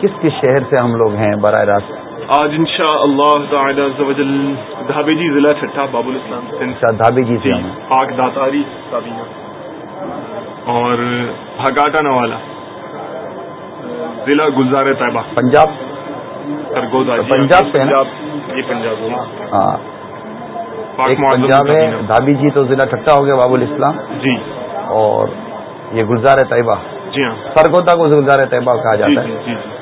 کس کس شہر سے ہم لوگ ہیں براہ راست؟ آج ان شاء اللہ دھابی جی ضلع چھٹا باب الاسلام اچھا دھابی جی سے پاک داتاری اور بھگاٹا نوالا۔ ضلع گلزار طیبہ۔ پنجاب؟ سرگودا جی، پنجاب سے یہ پنجاب۔ ہاں۔ ایک پنجاب ہے دھابی جی تو ضلع ٹھٹا ہو گیا باب الاسلام جی۔ اور یہ گلزار طیبہ۔ جی ہاں۔ سرگودا کو گلزار طیبہ کہا جاتا ہے جی، جی، جی۔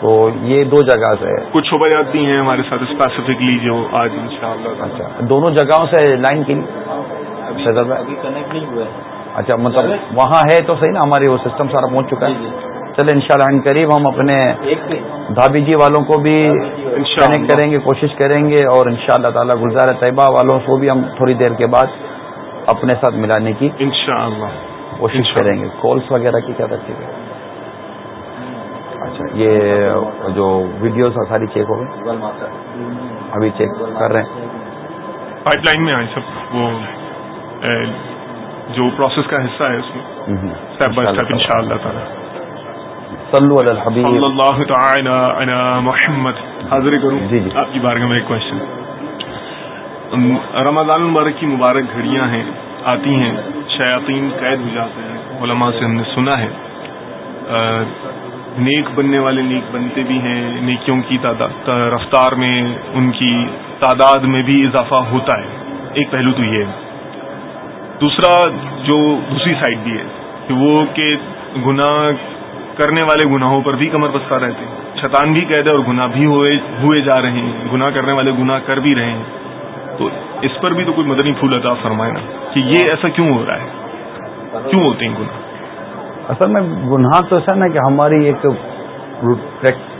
تو یہ دو جگہ سے کچھ خبرات بھی ہیں ہمارے ساتھ اسپیسیفکلی جو آج ان شاء اللہ اچھا دونوں جگہوں سے لائن کی۔ اچھا مطلب وہاں ہے تو صحیح نا ہماری وہ سسٹم سارا پہنچ چکا ہے۔ چلے ان شاء اللہ قریب ہم اپنے دھابی جی والوں کو بھی کنیکٹ کریں گے کوشش کریں گے اور ان شاء اللہ تعالیٰ گلزار طیبہ والوں کو بھی ہم تھوڑی دیر کے بعد اپنے ساتھ ملانے کی کوشش کریں گے۔ کالس وغیرہ کی کیا ترتیب ہے؟ اچھا یہ جو ویڈیوز ساری چیک ہو گئی؟ ابھی چیک کر رہے ہیں۔ پائپ لائن میں آئے سب وہ جو پروسیس کا حصہ ہے اس میں. اسٹیپ بائی اسٹیپ ان شاء اللہ تعالیٰ۔ صلو علی الحبیب. صلی اللہ تعالی علی محمد. حاضر کروں. جی جی. آپ کی بارگاہ میں ایک کوشچن رمضان المبارک کی مبارک گھڑیاں ہیں آتی ہیں شیاطین قید ہو جاتے ہیں علماء سے ہم نے سنا ہے۔ نیک بننے والے نیک بنتے بھی ہیں نیکیوں کی رفتار میں ان کی تعداد میں بھی اضافہ ہوتا ہے۔ ایک پہلو تو یہ ہے۔ دوسرا جو دوسری سائڈ بھی ہے کہ وہ کہ گناہ کرنے والے گناہوں پر بھی کمر بستہ رہتے ہیں۔ شیطان بھی قید ہے اور گناہ بھی ہوئے ہوئے جا رہے ہیں۔ گناہ کرنے والے گناہ کر بھی رہے ہیں۔ تو اس پر بھی تو کوئی مدنی پھول عطا فرمائے نا کہ یہ ایسا کیوں ہو رہا ہے؟ کیوں ہوتے ہیں گناہ؟ اصل میں گناہ تو ایسا نا کہ ہماری ایک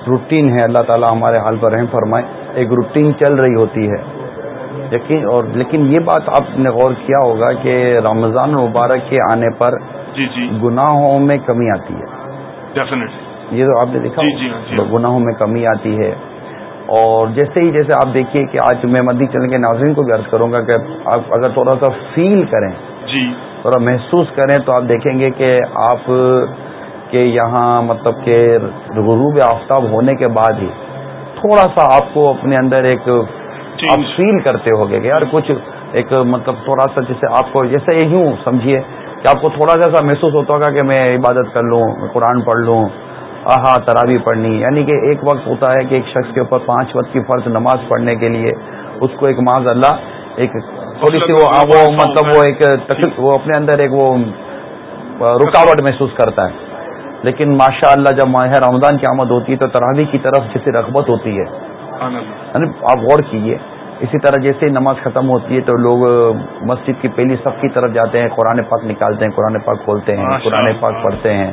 روٹین ہے۔ اللہ تعالیٰ ہمارے حال پر رحم فرمائے۔ ایک روٹین چل رہی ہوتی ہے۔ لیکن اور لیکن یہ بات آپ نے غور کیا ہوگا کہ رمضان مبارک کے آنے پر جی جی۔ گناہوں میں کمی آتی ہے۔ یہ تو آپ نے دیکھا جی، جی، ہاں، جی۔ گناہوں میں کمی آتی ہے۔ اور جیسے ہی جیسے آپ دیکھیے کہ آج میں مدی چلنے کے ناظرین کو بھی عرض کروں گا کہ آپ اگر تھوڑا سا فیل کریں جی۔ تھوڑا محسوس کریں تو آپ دیکھیں گے کہ آپ کے یہاں مطلب کہ غروب آفتاب ہونے کے بعد ہی تھوڑا سا آپ کو اپنے اندر ایک آپ فیل کرتے ہو گے کہ یار کچھ ایک مطلب تھوڑا سا جیسے آپ کو جیسے یوں سمجھیے کہ آپ کو تھوڑا سا ایسا محسوس ہوتا ہوگا کہ میں عبادت کر لوں قرآن پڑھ لوں آہا ترابی پڑھنی۔ یعنی کہ ایک وقت ہوتا ہے کہ ایک شخص کے اوپر پانچ وقت کی فرض نماز پڑھنے کے لیے اس کو ایک معاذ اللہ ایک تھوڑی سی وہ مطلب وہ ایک وہ اپنے اندر ایک وہ رکاوٹ محسوس کرتا ہے۔ لیکن ماشاء اللہ جب ماہ رمضان کی آمد ہوتی ہے تو تراوی کی طرف جسے رغبت ہوتی ہے۔ یعنی آپ غور کیجیے اسی طرح جیسے نماز ختم ہوتی ہے تو لوگ مسجد کی پہلی صف کی طرف جاتے ہیں قرآن پاک نکالتے ہیں قرآن پاک کھولتے ہیں قرآن پاک پڑھتے ہیں۔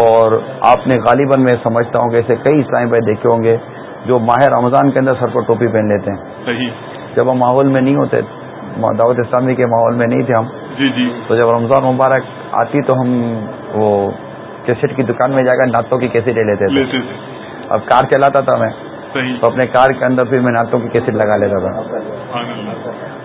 اور آپ نے غالباً میں سمجھتا ہوں کہ ایسے کئی اسلامی بھائی دیکھے ہوں گے جو ماہ رمضان کے اندر سر پر ٹوپی پہن لیتے ہیں۔ جب ہم ماحول میں نہیں ہوتے دعوت اسلامی کے ماحول میں نہیں تھے ہم جی جی۔ تو جب رمضان مبارک آتی تو ہم وہ کیسٹ کی دکان میں جا کر نعتوں کی کیسے لے لیتے تھے۔ اب کار چلاتا تھا میں۔ تو اپنے کار کے اندر پھر میں نعتوں کی کیسٹ لگا لیتا تھا۔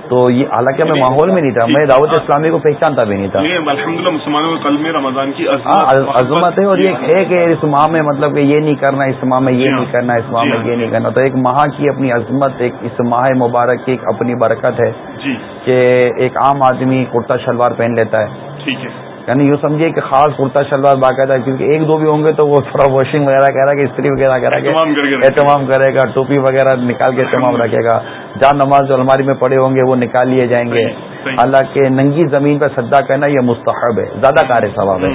تو یہ حالانکہ میں ماحول میں نہیں تھا میں دعوت اسلامی کو پہچانتا بھی نہیں تھا۔ الحمد للہ مسلمانوں میں رمضان کی ہاں، عظمت ہے اور یہ ہے کہ اس ماہ میں مطلب کہ یہ نہیں کرنا اس ماہ میں یہ جی نہیں ہاں۔ کرنا اس ماہ جی میں ہاں۔ یہ نہیں کرنا۔ تو ایک ماہ کی اپنی عظمت ایک اس ماہ مبارک کی ایک اپنی برکت ہے جی۔ کہ ایک عام آدمی کرتا شلوار پہن لیتا ہے۔ ٹھیک ہے۔ یعنی یوں سمجھیے کہ خاص کرتا شلوار باقاعدہ کیونکہ ایک دو بھی ہوں گے تو وہ تھوڑا واشنگ وغیرہ کرے گا استری وغیرہ کرے گا اہتمام کرے گا ٹوپی وغیرہ نکال کے اہتمام رکھے گا۔ جہاں نماز جو الماری میں پڑے ہوں گے وہ نکال لیے جائیں گے۔ حالانکہ ننگی زمین پہ سدا کرنا یہ مستحب ہے زیادہ کار ثواب ہے۔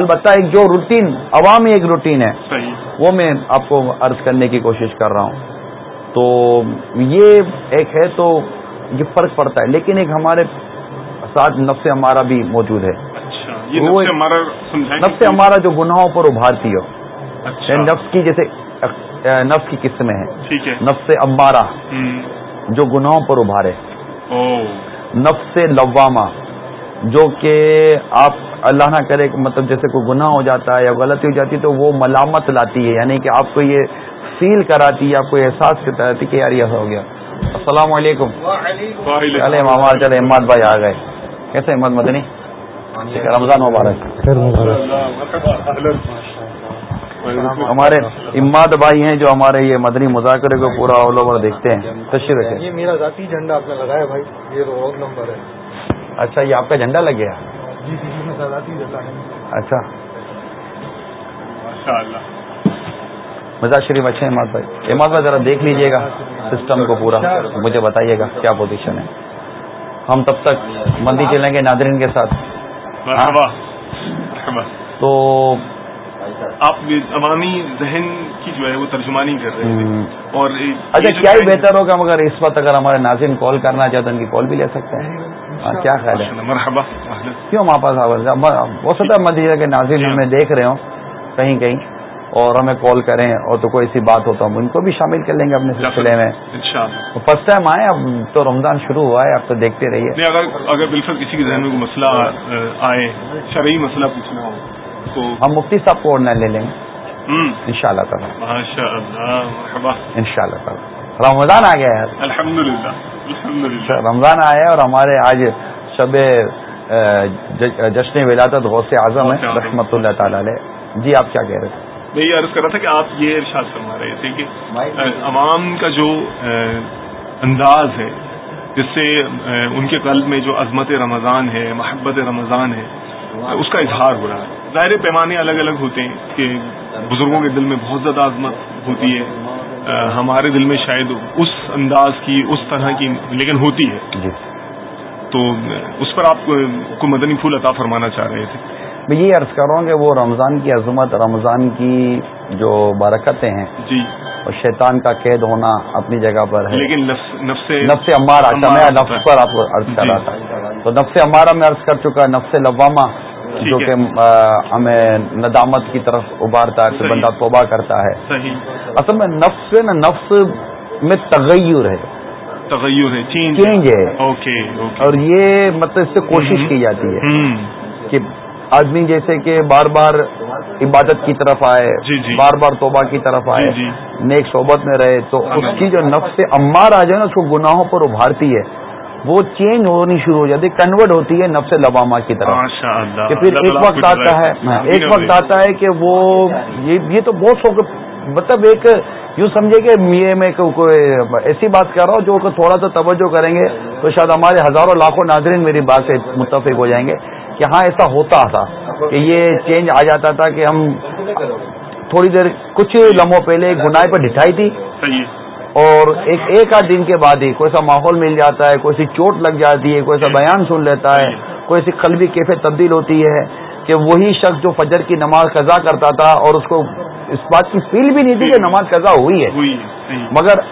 البتہ ایک جو روٹین عوامی ایک روٹین ہے وہ میں آپ کو عرض کرنے کی کوشش کر رہا ہوں۔ تو یہ ایک ہے تو یہ فرق پڑتا ہے لیکن ایک ہمارے ساتھ نفس ہمارا بھی موجود ہے۔ نفس ہمارا جو گناہوں پر ابھارتی ہو۔ اچھا۔ نفس کی جیسے نفس کی قسمیں ہیں نفس امارہ جو گناہوں پر ابھارے۔ نفس لوامہ۔ جو کہ آپ اللہ نہ کرے مطلب جیسے کوئی گناہ ہو جاتا ہے یا غلطی ہو جاتی ہے تو وہ ملامت لاتی ہے۔ یعنی کہ آپ کو یہ فیل کراتی ہے آپ کو احساس کراتی کہ یار یہ ہو گیا۔ السلام علیکم۔ چلے ماما چلے اماد بھائی آ گئے۔ کیسے اماد مدنی؟ رمضان مبارک. ہمارے اماد بھائی ہیں جو ہمارے یہ مدنی مذاکرے کو پورا آل اوور دیکھتے ہیں. تشریف رکھیں. یہ میرا ذاتی جھنڈا آپ نے لگایا بھائی. یہ روز نمبر ہے. اچھا یہ آپ کا جھنڈا لگ گیا؟ جی جی میرا ذاتی جھنڈا ہے. اچھا۔ مزاج شریف اچھے اماد بھائی؟ اماد بھائی ذرا دیکھ لیجیے گا سسٹم کو پورا. مجھے بتائیے گا کیا پوزیشن ہے۔ ہم تب تک مندی چلیں گے ناظرین کے ساتھ۔ تو آپ عوامی ذہن کی جو ہے وہ ترجمانی کر رہے ہیں اور اچھا کیا ہی بہتر ہوگا مگر اس وقت اگر ہمارے ناظرین کال کرنا چاہتے ہیں ان کی کال بھی لے سکتے ہیں. ہاں، کیا خیال ہے؟ مرحبا کیوں ہمارے پاس ہو سکتا ہے مدیجہ کے ناظرین ہمیں دیکھ رہے ہوں کہیں کہیں. اور ہمیں کال کریں اور تو کوئی ایسی بات ہو تو ہم ان کو بھی شامل کر لیں گے اپنے سلسلے میں۔ فرسٹ ٹائم آئے اب تو رمضان شروع ہوا ہے اب تو دیکھتے رہیے۔ اگر اگر بالکل کسی کے ذہن میں کوئی مسئلہ آئے شرعی مسئلہ پوچھنا ہو تو ہم مفتی صاحب کو آرڈر لے لیں۔ گے ان شاء اللہ تعالیٰ۔ ان شاء اللہ تعالیٰ۔ رمضان آ گیا ہے۔ الحمد للہ رمضان آیا ہے اور ہمارے آج شب جشن ولادت غوث اعظم ہے رحمۃ اللہ تعالی علیہ۔ جی آپ کیا کہہ رہے تھے؟ میں یہ عرض کر رہا تھا کہ آپ یہ ارشاد فرما رہے تھے کہ عوام کا جو انداز ہے جس سے ان کے قلب میں جو عظمت رمضان ہے محبت رمضان ہے اس کا اظہار ہو رہا ہے۔ ظاہر پیمانے الگ الگ ہوتے ہیں کہ بزرگوں کے دل میں بہت زیادہ عظمت ہوتی ہے۔ ہمارے دل میں شاید اس انداز کی اس طرح کی لیکن ہوتی ہے۔ جی۔ تو اس پر آپ کو مدنی پھول عطا فرمانا چاہ رہے تھے۔ میں یہ عرض کر رہا ہوں کہ وہ رمضان کی عظمت رمضان کی جو برکتیں ہیں جی۔ اور شیطان کا قید ہونا اپنی جگہ پر ہے۔ لیکن نفس نفس امارا میں نفس پر آپ کو عرض کر رہا تھا۔ تو نفس امارا میں عرض کر چکا نفس لواما جو کہ ہمیں ندامت کی طرف ابارتا ہے بندہ توبہ کرتا ہے۔ اصل میں نفس نا نفس میں تغیر ہے۔ تغیر ہے چینج ہے۔ اور یہ مطلب اس سے کوشش کی جاتی ہے کہ آدمی جیسے کہ بار بار عبادت کی طرف آئے جی، جی۔ بار بار توبہ کی طرف آئے جی، نیک صحبت میں رہے تو ہاں، اس کی جو نفس امار آ جائے نا اس کو گناہوں پر ابھارتی ہے۔ وہ چینج ہونی شروع ہو جاتی ہے کنورٹ ہوتی ہے نفس لباما کی طرف۔ کہ پھر اللہ ایک وقت آتا ہے ہاں،۔ ایک وقت آتا ہے کہ وہ یہ تو بہت شوق مطلب ایک یوں سمجھے کہ یہ میں کو- کوئی ایسی بات کر رہا ہوں جو تھوڑا سا توجہ کریں گے تو شاید ہمارے ہزاروں لاکھوں ناظرین میری بات سے متفق ہو جائیں گے۔ کہ ہاں ایسا ہوتا تھا کہ یہ چینج آ جاتا تھا کہ ہم تھوڑی دیر کچھ لمحوں پہلے گناہ پر ڈٹھائی تھی اور ایک ایک آدھ دن کے بعد ہی کوئی سا ماحول مل جاتا ہے کوئی سی چوٹ لگ جاتی ہے کوئی سا بیان سن لیتا ہے کوئی سی قلبی کیفیت تبدیل ہوتی ہے کہ وہی شخص جو فجر کی نماز قضا کرتا تھا اور اس کو اس بات کی فیل بھی نہیں تھی کہ نماز قضا ہوئی ہے۔ مگر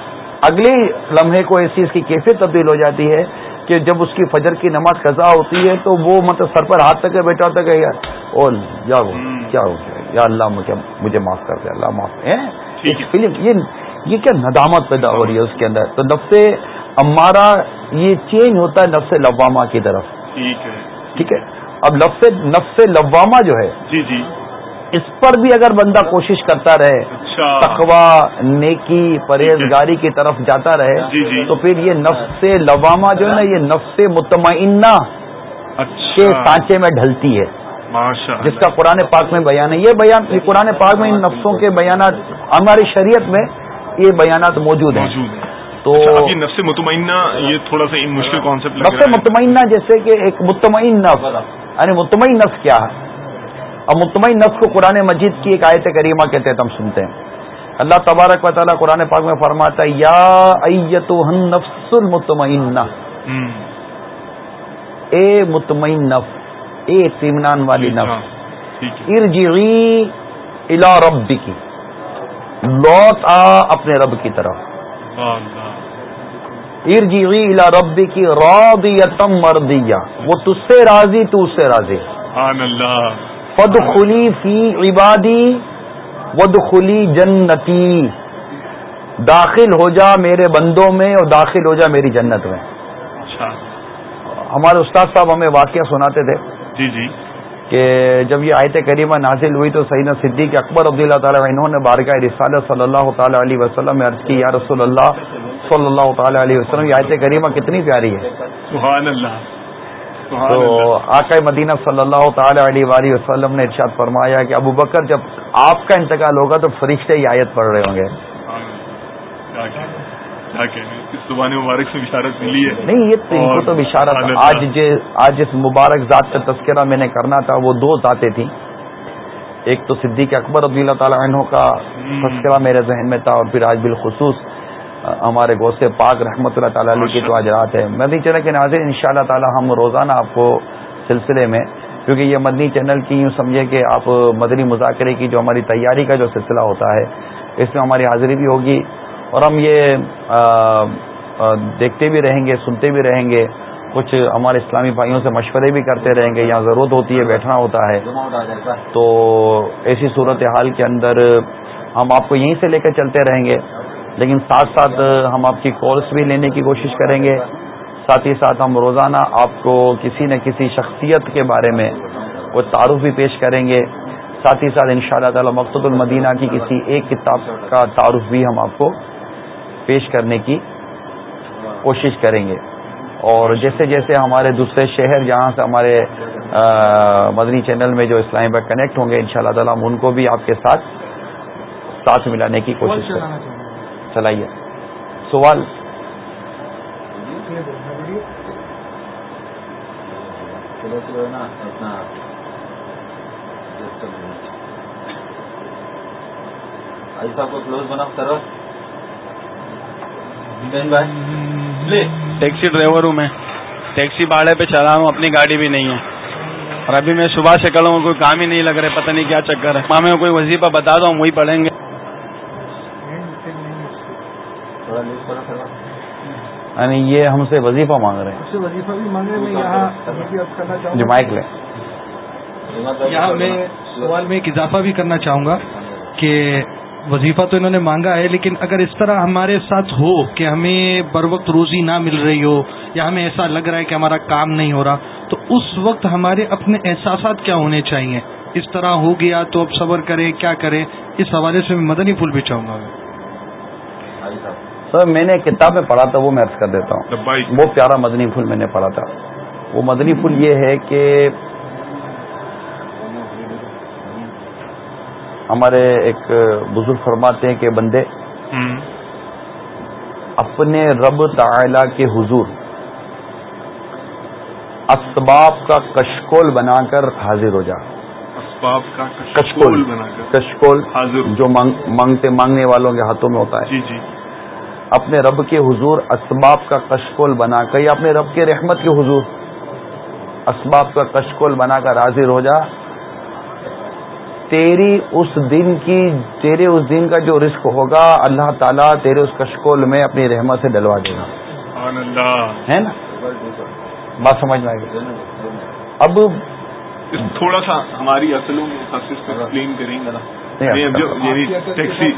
اگلے لمحے کو اس چیز کی کیفیت تبدیل ہو جاتی ہے کہ جب اس کی فجر کی نماز قضا ہوتی ہے تو وہ مطلب سر پر ہاتھ تک بیٹھا ہوتا ہے یار او یا۔ کیا ہو گیا؟ یا اللہ مجھے مجھے معاف کر دے اللہ معاف۔ فلم یہ یہ کیا ندامت پیدا ہو رہی ہے اس کے اندر؟ تو نفس امارا یہ چینج ہوتا ہے نفس لواما کی طرف۔ ٹھیک ہے۔ ٹھیک ہے؟ اب لفظ نفس لواما جو ہے جی جی۔ اس پر بھی اگر بندہ کوشش کرتا رہے تقوا نیکی پرہیزگاری کی طرف جاتا رہے جی، جی۔ تو پھر یہ نفس لواما جو ہے نا یہ نفس مطمئنہ کے اچھا۔ سانچے میں ڈھلتی ہے۔ جس کا قرآن پاک میں بیان ہے۔ یہ بیان یہ قرآن پاک میں ان نفسوں کے بیانات ہماری شریعت میں یہ بیانات موجود ہیں۔ تو اچھا نفس مطمئنہ یہ تھوڑا سا مشکل کانسیپٹ نفس مطمئنہ جیسے کہ ایک مطمئن نفس۔ یعنی مطمئن نفس کیا ہے؟ اب مطمئن نفس کو قرآن مجید کی ایک آیت کریمہ کے تحت ہم سنتے ہیں۔ اللہ تبارک و تعالیٰ قرآن پاک میں فرماتا ہے یا نفس المطمئنہ۔ اے مطمئن نفس اے اطمینان والی نفس۔ ہے ارجعی الی ربکی لوٹ آ اپنے رب کی طرف۔ اللہ۔ ارجعی الی ربکی راضیتم مردیہ۔ وہ تجھ سے راضی تو اس سے راضی۔ سبحان اللہ فدخلی فی عبادی ودخلی جنتی۔ داخل ہو جا میرے بندوں میں اور داخل ہو جا میری جنت میں۔ اچھا۔ ہمارے استاد صاحب ہمیں واقعہ سناتے تھے جی جی۔ کہ جب یہ آیت کریمہ نازل ہوئی تو سیدنا صدیق اکبر عبد اللہ تعالیٰ انہوں نے بارگاہ رسالت صلی اللہ تعالیٰ علیہ وسلم میں عرض کی یا رسول اللہ صلی اللہ تعالیٰ علیہ وسلم یہ آیت کریمہ کتنی پیاری ہے؟ سبحان اللہ۔ تو آقا مدینہ صلی اللہ تعالی علیہ وآلہ وسلم نے ارشاد فرمایا کہ ابو بکر جب آپ کا انتقال ہوگا تو فرشتے یہ آیت پڑھ رہے ہوں گے۔ اس زبان مبارک سے بشارت ملی ہے۔ نہیں یہ تو ان کو تو اور بشارت آج آج جس مبارک ذات کا تذکرہ میں نے کرنا تھا وہ دو ذاتیں تھیں۔ ایک تو صدیق اکبر رضی اللہ تعالیٰ عنہ کا۔ تذکرہ میرے ذہن میں تھا اور پھر آج بالخصوص ہمارے غوث پاک رحمۃ اللہ تعالیٰ علیہ کی تو آج رات ہے مدنی چینل کے ناظرین ان شاء اللہ تعالیٰ ہم روزانہ آپ کو سلسلے میں کیونکہ یہ مدنی چینل کی یوں سمجھے کہ آپ مدنی مذاکرے کی جو ہماری تیاری کا جو سلسلہ ہوتا ہے اس میں ہماری حاضری بھی ہوگی۔ اور ہم یہ آ، آ، دیکھتے بھی رہیں گے سنتے بھی رہیں گے۔ کچھ ہمارے اسلامی بھائیوں سے مشورے بھی کرتے رہیں گے۔ یہاں ضرورت ہوتی ہے بیٹھنا ہوتا ہے۔ تو ایسی صورت حال کے اندر ہم آپ کو یہیں سے لے کر چلتے رہیں گے۔ لیکن ساتھ ساتھ ہم آپ کی کالس بھی لینے کی کوشش کریں گے۔ ساتھ ہی ساتھ ہم روزانہ آپ کو کسی نہ کسی شخصیت کے بارے میں کوئی تعارف بھی پیش کریں گے۔ ساتھ ہی ساتھ ان شاء اللہ تعالی مقصد المدینہ کی کسی ایک کتاب کا تعارف بھی ہم آپ کو پیش کرنے کی کوشش کریں گے۔ اور جیسے جیسے ہمارے دوسرے شہر جہاں سے ہمارے مدنی چینل میں جو اسلامی آباد کنیکٹ ہوں گے ان شاء اللہ تعالیٰ ہم ان کو بھی آپ کے ساتھ ساتھ ملانے کی کوشش کریں۔ گے چلائیے سوال۔ ٹیکسی ڈرائیور ہوں میں۔ ٹیکسی بھاڑے پہ چلا ہوں، اپنی گاڑی بھی نہیں ہے۔ اور ابھی میں صبح سے کل ہوں، کوئی کام ہی نہیں لگ رہا، پتہ نہیں کیا چکر ہے۔ ماں، میں کوئی وظیفہ بتا دو ہم وہی پڑھیں گے۔ یعنی یہ ہم سے وظیفہ مانگ رہے ہیں۔ سے وظیفہ بھی یہاں ابھی اب کرنا چاہوں جو مائک لیں یہاں میں سوال میں ایک اضافہ بھی کرنا چاہوں گا کہ وظیفہ تو انہوں نے مانگا ہے لیکن اگر اس طرح ہمارے ساتھ ہو کہ ہمیں بر وقت روزی نہ مل رہی ہو یا ہمیں ایسا لگ رہا ہے کہ ہمارا کام نہیں ہو رہا تو اس وقت ہمارے اپنے احساسات کیا ہونے چاہیے اس طرح ہو گیا تو اب صبر کریں کیا کریں؟ اس حوالے سے میں مدنی پھول بھی چاہوں گا سر میں نے کتاب میں پڑھا تھا وہ میں عرض کر دیتا ہوں۔ بہت پیارا مدنی پھول میں نے پڑھا تھا۔ وہ مدنی پھول یہ ہے کہ ہمارے ایک بزرگ فرماتے ہیں کہ بندے اپنے رب تعالی کے حضور اسباب کا کشکول بنا کر حاضر ہو جا۔ اسباب کا کشکول بنا کر کشکول حاضر جو مانگتے مانگنے والوں کے ہاتھوں میں ہوتا ہے۔ جی جی۔ اپنے رب کے حضور اسباب کا کشکول بنا کر یا اپنے رب کے رحمت کے حضور اسباب کا کشکول بنا کر حاضر ہو جا۔ تیری اس دن کی تیرے اس دن کا جو رزق ہوگا اللہ تعالیٰ تیرے اس کشکول میں اپنی رحمت سے ڈلوا دے گا۔ ہے نا؟ بات سمجھ میں آئے گی؟ اب تھوڑا سا ہماری اصلوں میں کریں گے۔ ٹیکسی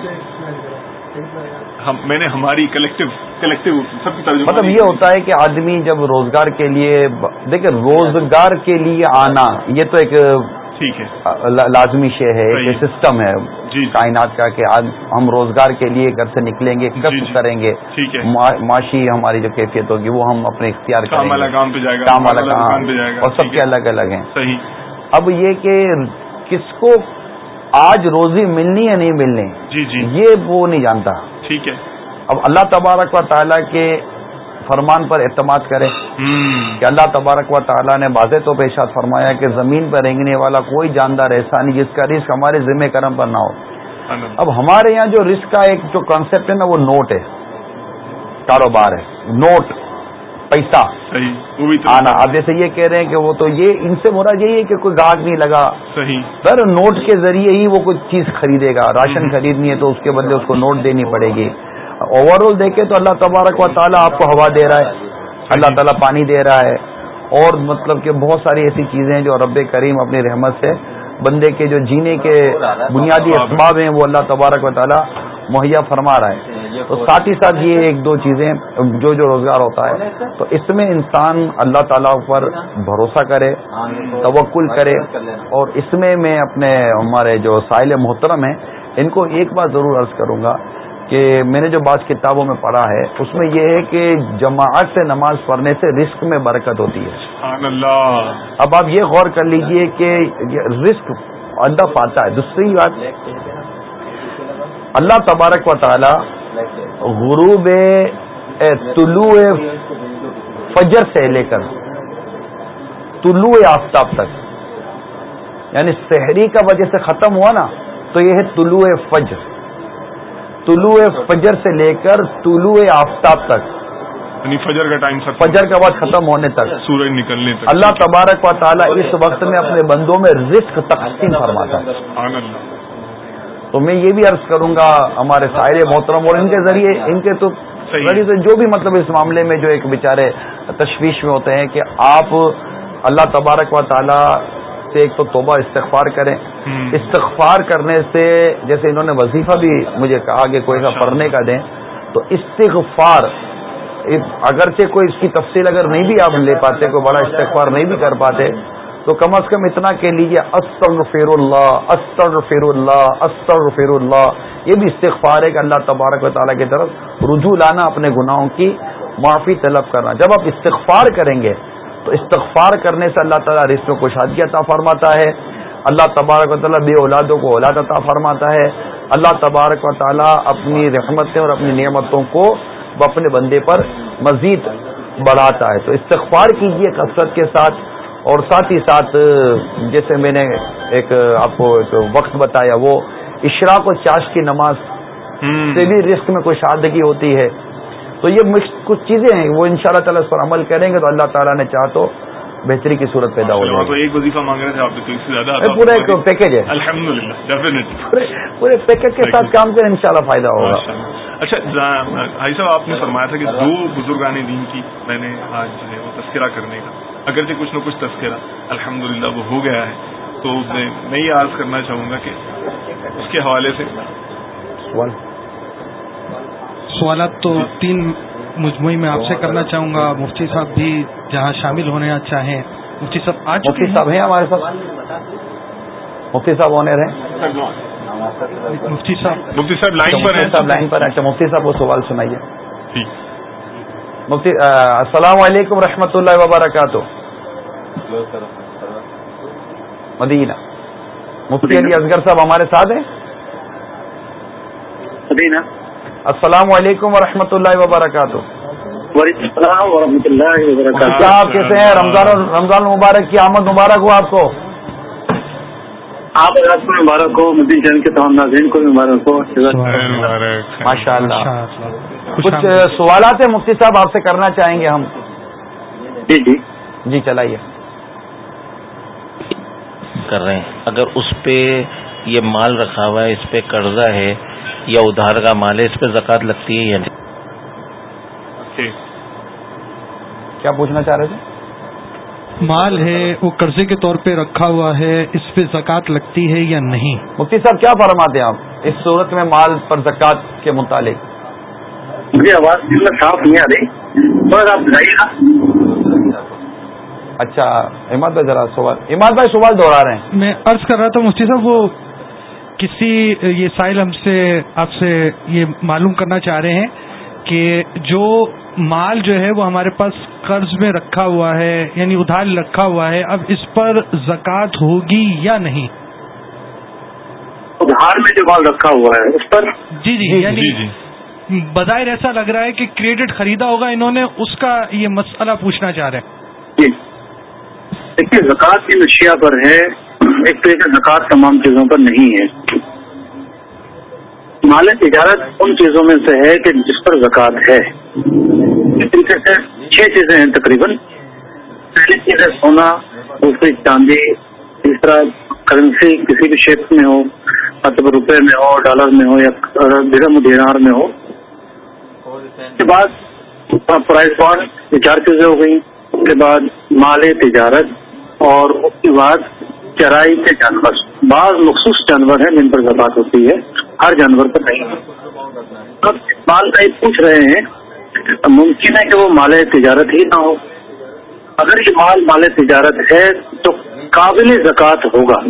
میں نے ہماری کلیکٹو کلیکٹو سب کی مطلب یہ ہوتا ہے کہ آدمی جب روزگار کے لیے دیکھیں روزگار کے لیے آنا یہ تو ایک ٹھیک ہے۔ لازمی شے ہے ایک سسٹم ہے۔ جی کائنات کا کہ ہم روزگار کے لیے گھر سے نکلیں گے کب کریں گے؟ معاشی ہماری جو کیفیت ہوگی وہ ہم اپنے اختیار کریں والا کام والا کام اور سب کے الگ الگ ہیں۔ اب یہ کہ کس کو آج روزی ملنی یا نہیں ملنی جی جی۔ یہ وہ نہیں جانتا۔ ٹھیک ہے۔ اب اللہ تبارک و تعالیٰ کے فرمان پر اعتماد کرے کہ اللہ تبارک و تعالیٰ نے واضح تو پیشات فرمایا کہ زمین پر رینگنے والا کوئی جاندار ایسا نہیں جس کا رسک ہمارے ذمہ کرم پر نہ ہو۔ اب ہمارے یہاں جو رسک کا ایک جو کانسیپٹ ہے نا وہ نوٹ ہے کاروبار ہے۔ نوٹ پیسہ۔ آنا آپ جیسے یہ کہہ رہے ہیں کہ وہ تو یہ ان سے مراد یہی ہے کہ کوئی گاہک نہیں لگا۔ صحیح۔ سر نوٹ کے ذریعے ہی وہ کوئی چیز خریدے گا۔ راشن خریدنی ہے تو اس کے بدلے اس کو نوٹ دینی پڑے گی۔ اوور آل دیکھے تو اللہ تبارک و تعالیٰ آپ کو ہوا دے رہا ہے۔ اللہ تعالیٰ پانی دے رہا ہے۔ اور مطلب کہ بہت ساری ایسی چیزیں ہیں جو رب کریم اپنی رحمت سے بندے کے جو جینے کے بنیادی اسباب ہیں وہ اللہ تبارک و تعالیٰ مہیا فرما رہا ہے۔ تو ساتھ ہی ساتھ یہ ایک دو چیزیں جو جو روزگار ہوتا ہے تو اس میں انسان اللہ تعالیٰ پر بھروسہ کرے توکل کرے اور اس میں میں اپنے ہمارے جو سائل محترم ہیں ان کو ایک بات ضرور عرض کروں گا کہ میں نے جو بعض کتابوں میں پڑھا ہے اس میں یہ ہے کہ جماعت سے نماز پڑھنے سے رسک میں برکت ہوتی ہے۔ اب آپ یہ غور کر لیجیے کہ رسک اللہ پاتا ہے۔ دوسری بات اللہ تبارک و تعالی غروب طلوع فجر سے لے کر طلوع آفتاب تک۔ یعنی شہری کا وجہ سے ختم ہوا نا تو یہ ہے طلوع فجر۔ طلوع فجر سے لے کر طلوع آفتاب تک۔ یعنی فجر کا ٹائم فجر کا وقت ختم ہونے تک۔ سورج نکلنے تک۔ اللہ تبارک و تعالیٰ اس وقت میں اپنے بندوں میں رزق تقسیم فرماتا۔ ہے تو میں یہ بھی عرض کروں گا ہمارے سائر محترم اور ان کے ذریعے ان کے تو جو بھی مطلب اس معاملے میں جو ایک بیچارے تشویش میں ہوتے ہیں کہ آپ اللہ تبارک و تعالیٰ سے ایک تو توبہ استغفار کریں۔ استغفار کرنے سے جیسے انہوں نے وظیفہ بھی مجھے کہا کہ کوئی سا پڑھنے کا دیں تو استغفار اگرچہ کوئی اس کی تفصیل اگر نہیں بھی آپ لے پاتے کوئی بڑا استغفار نہیں بھی کر پاتے تو کم از کم اتنا کہہ لیجیے استر فیر اللہ استر اللہ استر اللہ یہ بھی استغفار ہے کہ اللہ تبارک و تعالیٰ کی طرف رجوع لانا اپنے گناہوں کی معافی طلب کرنا۔ جب آپ استغفار کریں گے، تو استغفار کرنے سے اللہ تعالیٰ رشت میں کشادگی عطا فرماتا ہے۔ اللہ تبارک و تعالیٰ بے اولادوں کو اولاد عطا فرماتا ہے۔ اللہ تبارک و تعالیٰ اپنی رحمتیں اور اپنی نعمتوں کو وہ اپنے بندے پر مزید بڑھاتا ہے۔ تو استغفار کیجیے کثرت کے ساتھ۔ اور ساتھ ہی ساتھ جیسے میں نے ایک آپ کو ایک وقت بتایا وہ اشراق و چاش کی نماز سے بھی رسک میں کوئی شادگی ہوتی ہے۔ تو یہ کچھ چیزیں ہیں وہ ان شاء اللہ تعالیٰ اس پر عمل کریں گے تو اللہ تعالیٰ نے چاہ تو بہتری کی صورت پیدا ہو جائے ایک وظیفہ مانگ رہے تھے آپ پورا ایک پیکج ہے۔ الحمد للہ پورے پیکج کے ساتھ کام کریں ان شاء اللہ فائدہ ہوگا اچھا بھائی صاحب آپ نے فرمایا تھا کہ دو بزرگان دین کی میں نے آج وہ تذکرہ کرنے کا۔ اگرچہ کچھ نہ کچھ تذکرہ الحمد للہ وہ ہو گیا ہے تو میں یہ عرض کرنا چاہوں گا کہ اس کے حوالے سے سوالات تو تین مجموعی میں آپ سے کرنا چاہوں گا۔ مفتی صاحب بھی جہاں شامل ہونے چاہیں۔ مفتی صاحب آج مفتی صاحب ہیں ہمارے ساتھ؟ مفتی صاحب آنر ہیں؟ مفتی صاحب۔ مفتی صاحب لائن پر مفتی ہیں صاحب لائن پر ہیں۔ اچھا مفتی صاحب وہ سوال سنائیے۔ جی۔ مفتی السلام علیکم رحمۃ اللہ وبرکاتہ۔ مدینہ۔ مفتی علی اصغر صاحب ہمارے ساتھ ہیں؟ مدینہ۔ السلام علیکم ورحمۃ اللہ وبرکاتہ۔ وعلیکم السلام ورحمۃ اللہ وبرکاتہ۔ کیا آپ کیسے ہیں؟ رمضان رمضان مبارک کی آمد مبارک ہو آپ کو۔ آپ کو مبارک ہو مدین جان کے تمام ناظرین کو مبارک ہو۔ ماشاء اللہ۔ کچھ۔ سوالات ہیں مفتی صاحب آپ سے کرنا چاہیں گے ہم؟ جی جی۔ جی چلائیے۔ کر رہے ہیں۔ اگر اس پہ یہ مال رکھا ہوا ہے اس پہ قرضہ ہے یا ادھار کا مال ہے اس پہ زکوٰۃ لگتی ہے یا نہیں؟ ٹھیک کیا پوچھنا چاہ رہے تھے؟ مال ہے وہ قرضے کے طور پہ رکھا ہوا ہے اس پہ زکوٰۃ لگتی ہے یا نہیں؟ مفتی صاحب کیا فرماتے ہیں آپ؟ اس صورت میں مال پر زکوٰۃ کے متعلق۔ مجھے آواز اتنا صاف نہیں آ رہی۔ بس آپ بتائیے گا اچھا اماد بھائی ذرا سوال۔ اماد بھائی سوال دوہرا رہے ہیں۔ میں عرض کر رہا تھا مفتی صاحب وہ کسی یہ سائل ہم سے آپ سے یہ معلوم کرنا چاہ رہے ہیں کہ جو مال جو ہے وہ ہمارے پاس قرض میں رکھا ہوا ہے یعنی ادھار رکھا ہوا ہے اب اس پر زکوٰۃ ہوگی یا نہیں؟ ادھار میں جو مال رکھا ہوا ہے اس پر؟ جی جی جی یعنی جی۔ بظاہر ایسا لگ رہا ہے کہ کریڈٹ خریدا ہوگا، انہوں نے اس کا یہ مسئلہ پوچھنا چاہ رہے ہیں۔ جی۔ دیکھیے، زکوٰۃ کی اشیاء پر ہے، ایک تو ایک زکوٰۃ تمام چیزوں پر نہیں ہے۔ مال تجارت ان چیزوں میں سے ہے کہ جس پر زکوٰۃ ہے۔ اس طریقے سے چھ چیزیں ہیں تقریباً۔ پہلی چیز ہے سونا، دوسری چاندی، تیسرا کرنسی کسی بھی شیپ میں ہو مطلب روپے میں ہو، ڈالر میں ہو یا درم دینار میں ہو۔ کے بعد پرائز بانڈ چار چیزیں ہو گئی اس کے بعد مال تجارت اور اس کے بعد چرائی کے جانور۔ بعض مخصوص جانور ہیں جن پر زبات ہوتی ہے، ہر جانور پر نہیں۔ اب مال کا پوچھ رہے ہیں، ممکن ہے کہ وہ مال تجارت ہی نہ ہو؟ اگر یہ مال مال تجارت ہے تو قابل زکوٰۃ ہوگا۔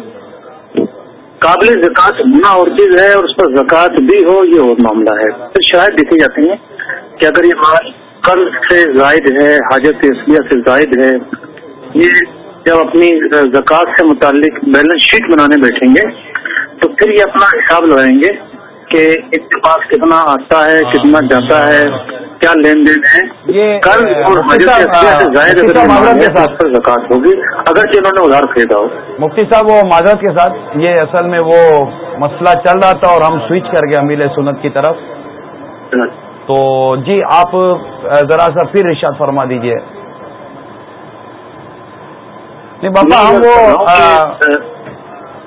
قابل زکوٰۃ ہونا اور چیز ہے اور اس پر زکوٰۃ بھی ہو، یہ اور معاملہ ہے۔ شاید دیکھی جاتی ہیں۔ کہ اگر یہ مال قرض سے زائد ہے حاجت اصلیہ سے زائد ہے یہ جب اپنی زکوٰۃ سے متعلق بیلنس شیٹ بنانے بیٹھیں گے تو پھر یہ اپنا حساب لگائیں گے کہ اس کے پاس کتنا آتا ہے کتنا جاتا ہے کیا لین دین ہے۔ یہ قرض اور حاجت سے زائد اگر پر زکوٰۃ ہوگی۔ اگرچہ انہوں نے ادھار خریدا ہو۔ مفتی صاحب وہ معذرت کے ساتھ یہ اصل میں وہ مسئلہ چل رہا تھا اور ہم سوئچ کر گئے امیل سنت کی طرف۔ تو جی آپ ذرا سا پھر ارشاد فرما دیجیے۔ نہیں، بابا، ہم وہ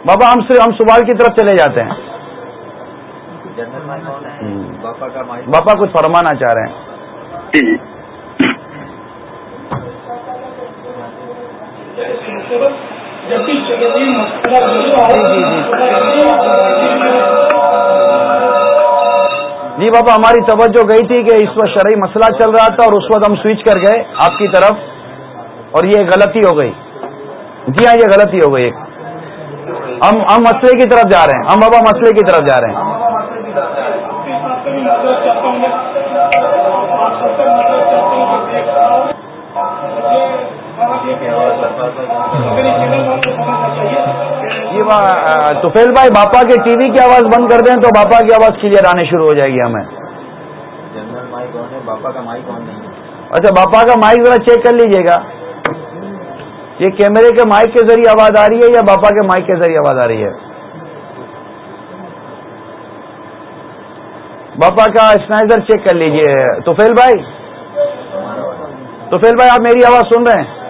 بابا، ہم ہم سوال کی طرف چلے جاتے ہیں۔ باپا کچھ فرمانا چاہ رہے ہیں۔ جی جی۔, جی۔ جی بابا، ہماری توجہ گئی تھی کہ اس وقت شرعی مسئلہ چل رہا تھا اور اس وقت ہم سوئچ کر گئے آپ کی طرف اور یہ غلطی ہو گئی۔ جی ہاں یہ غلطی ہو گئی۔ ہم ہم مسئلے کی طرف جا رہے ہیں۔ ہم بابا مسئلے کی طرف جا رہے ہیں۔ توفیل بھائی باپا کے ٹی وی کی آواز بند کر دیں تو باپا کی آواز کلیئر آنے شروع ہو جائے گی ہمیں۔ اچھا باپا کا مائک ذرا چیک کر لیجیے گا۔ یہ کیمرے کے مائک کے ذریعے آواز آ رہی ہے یا باپا کے مائک کے ذریعے آواز آ رہی ہے؟ باپا کا اسنائزر چیک کر لیجیے۔ توفیل بھائی توفیل بھائی آپ میری آواز سن رہے ہیں؟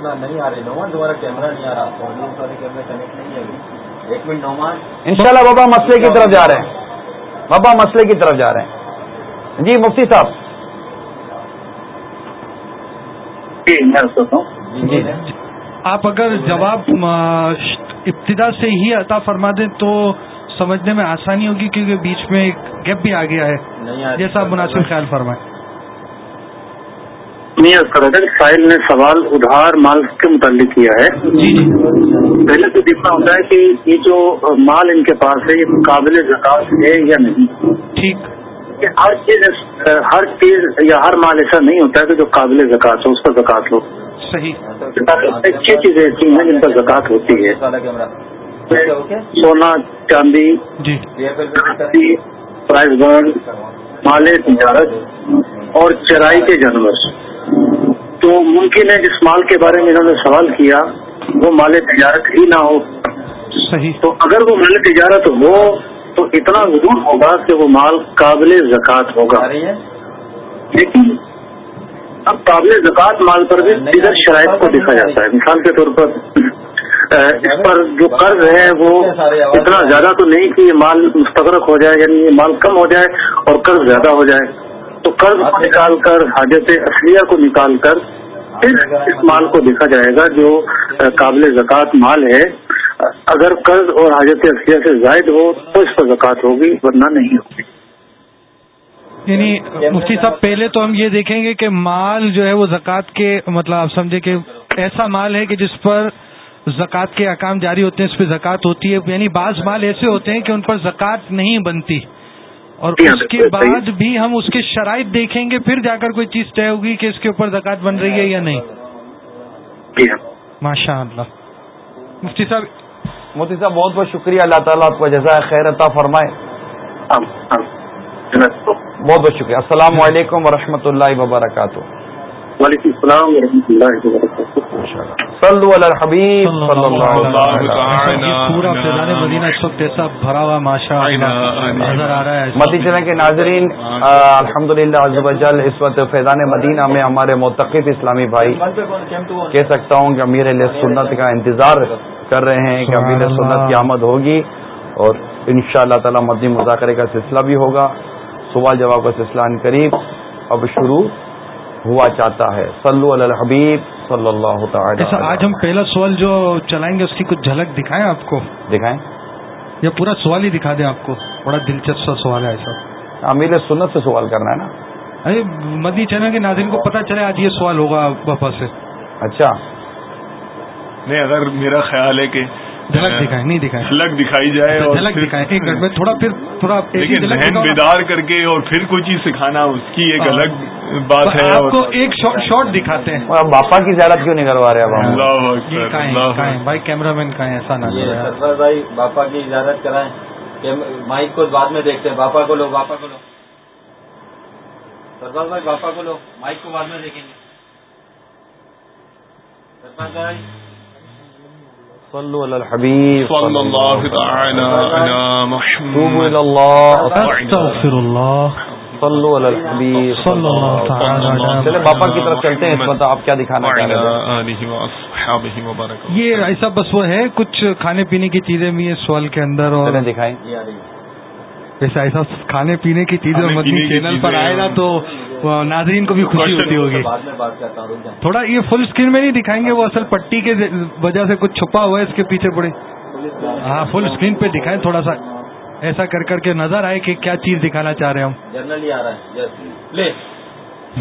اپنا نہیں آ رہی نومان تمہارا کیمرہ نہیں آ رہا۔ والے کیمرے کنیکٹ نہیں ہے ایک منٹ نومان انشاءاللہ بابا مسئلے کی طرف جا رہے ہیں۔ بابا مسئلے کی طرف جا رہے ہیں۔ جی مفتی صاحب۔ جی ہوں۔ جی آپ اگر جواب ابتدا سے ہی عطا فرما دیں تو سمجھنے میں آسانی ہوگی کیونکہ بیچ میں ایک گیپ بھی آ گیا ہے۔ جیسا آپ مناسب خیال فرمائیں۔ نہیں کر ساحل نے سوال ادھار مال کے متعلق کیا ہے؟ جی جی۔ پہلے تو دیکھنا ہوتا ہے کہ یہ جو مال ان کے پاس ہے یہ قابل زکات ہے یا نہیں؟ ٹھیک۔ کہ ہر چیز ہر چیز یا ہر مال ایسا نہیں ہوتا ہے کہ جو قابل زکات ہو اس پر زکات ہو۔ صحیح۔ چھ چیزیں ایسی ہیں جن پر زکات ہوتی ہے۔ سونا چاندی جی۔ پرائز برن مال تجارت اور چرائی کے جانور۔ تو ممکن ہے جس مال کے بارے میں انہوں نے سوال کیا وہ مال تجارت ہی نہ ہو۔ صحیح۔ تو اگر وہ مال تجارت ہو تو اتنا ضرور ہوگا کہ وہ مال قابل زکوٰۃ ہوگا۔ لیکن اب قابل زکوٰۃ مال پر بھی دیگر شرائط کو دیکھا جاتا ہے۔ مثال کے طور پر اس پر جو قرض ہے وہ اتنا زیادہ تو نہیں کہ یہ مال مستغرق ہو جائے یعنی یہ مال کم ہو جائے اور قرض زیادہ ہو جائے۔ تو قرض کو نکال کر حاجت اصلیہ کو نکال کر پھر اس مال کو دیکھا جائے گا جو قابل زکوٰۃ مال ہے۔ اگر قرض اور حاجت اصلیہ سے زائد ہو تو اس پر زکوٰۃ ہوگی ورنہ نہیں ہوگی۔ یعنی مفتی صاحب پہلے تو ہم یہ دیکھیں گے کہ مال جو ہے وہ زکوٰۃ کے مطلب آپ سمجھے کہ ایسا مال ہے کہ جس پر زکوٰۃ کے احکام جاری ہوتے ہیں اس پہ زکوٰۃ ہوتی ہے۔ یعنی بعض مال ایسے ہوتے ہیں کہ ان پر زکوٰۃ نہیں بنتی۔ اور اس کے بعد بھی ہم اس کے شرائط دیکھیں گے پھر جا کر کوئی چیز طے ہوگی کہ اس کے اوپر زکوٰۃ بن رہی ہے یا نہیں۔ ماشاء اللہ۔ مفتی صاحب مفتی صاحب بہت بہت شکریہ۔ اللہ تعالیٰ آپ کو جزائے خیر عطا فرمائے۔ بہت بہت شکریہ۔ السلام علیکم ورحمۃ اللہ وبرکاتہ۔ وعلیکم السلام ورحمۃ اللہ وبرکاتہ۔ صلو علی الحبیب صلی اللہ علیہ وسلم. یہ پورا فیضان مدینہ اس وقت ایسا بھرا ہوا ماشاء اللہ نظر آ رہا ہے مدی چلے کے ناظرین الحمد للہ اس وقت فیضان مدینہ میں ہمارے متقف اسلامی بھائی کہہ سکتا ہوں کہ امیر علیہ سنت کا انتظار کر رہے ہیں کہ امیر سنت کی آمد ہوگی اور ان شاء اللہ تعالی مدنی مذاکرے کا سلسلہ بھی ہوگا۔ سوال جواب کا سلسلہ ان قریب اب شروع ہوا چاہتا ہے۔ صلو علی الحبیب۔ صلی اللہ تعالی ایسا آج ہم پہلا سوال جو چلائیں گے اس کی کچھ جھلک دکھائیں آپ کو؟ دکھائیں؟ یا پورا سوال ہی دکھا دیں آپ کو؟ بڑا دلچسپ سا سوال ہے ایسا۔ امیر سنت سے سوال کرنا ہے نا؟ ارے مدی چینل کے ناظرین کو پتا چلے آج یہ سوال ہوگا باپا سے۔ اچھا۔ نہیں اگر میرا خیال ہے کہ جھلک دکھائیں نہیں دکھائیں جھلک دکھائی جائے اور جھلک دکھائیں ایک منٹ میں تھوڑا پھر تھوڑا لیکن ذہن۔ بیدار کر کے اور پھر کوئی چیز سکھانا اس کی ایک ہاں۔ الگ بات ہے آپ کو ایک شارٹ دکھاتے ہیں۔ باپا کی زیارت کیوں نہیں کروا رہے اکبر بھائی کیمرہ مین کہیں ایسا نہ بھائی باپا کی اجازت کرائیں۔ مائک کو بعد میں دیکھتے ہیں۔ باپا کو لو باپا کو لو۔ سرفراز بھائی باپا کو لو۔ مائک کو بعد میں دیکھیں گے۔ سرفراز بھائی صلو علی الحبیب صلی اللہ تعالی علی محمد. توبوا اللہ استغفر اللہ صلو علی الحبیب صلی اللہ تعالی علی چلے باپا کی طرف چلتے ہیں اس وقت آپ کیا دکھانا چاہ رہے ہیں؟ یہ ایسا بس وہ ہے کچھ کھانے پینے کی چیزیں بھی ہیں سوال کے اندر اور دکھائیں۔ ایسا ایسا کھانے پینے کی چیزیں مدنی چینل پر آئے گا تو وہ ناظرین کو بھی خوشی ہوتی ہوگی۔ تھوڑا یہ فل اسکرین میں نہیں دکھائیں گے وہ اصل پٹی کے وجہ سے کچھ چھپا ہوا ہے اس کے پیچھے پڑے۔ ہاں فل اسکرین پہ دکھائیں تھوڑا سا۔ ایسا کر کر کے نظر آئے کہ کیا چیز دکھانا چاہ رہے ہیں ہم۔ جنرل ہی آ رہا ہے لے۔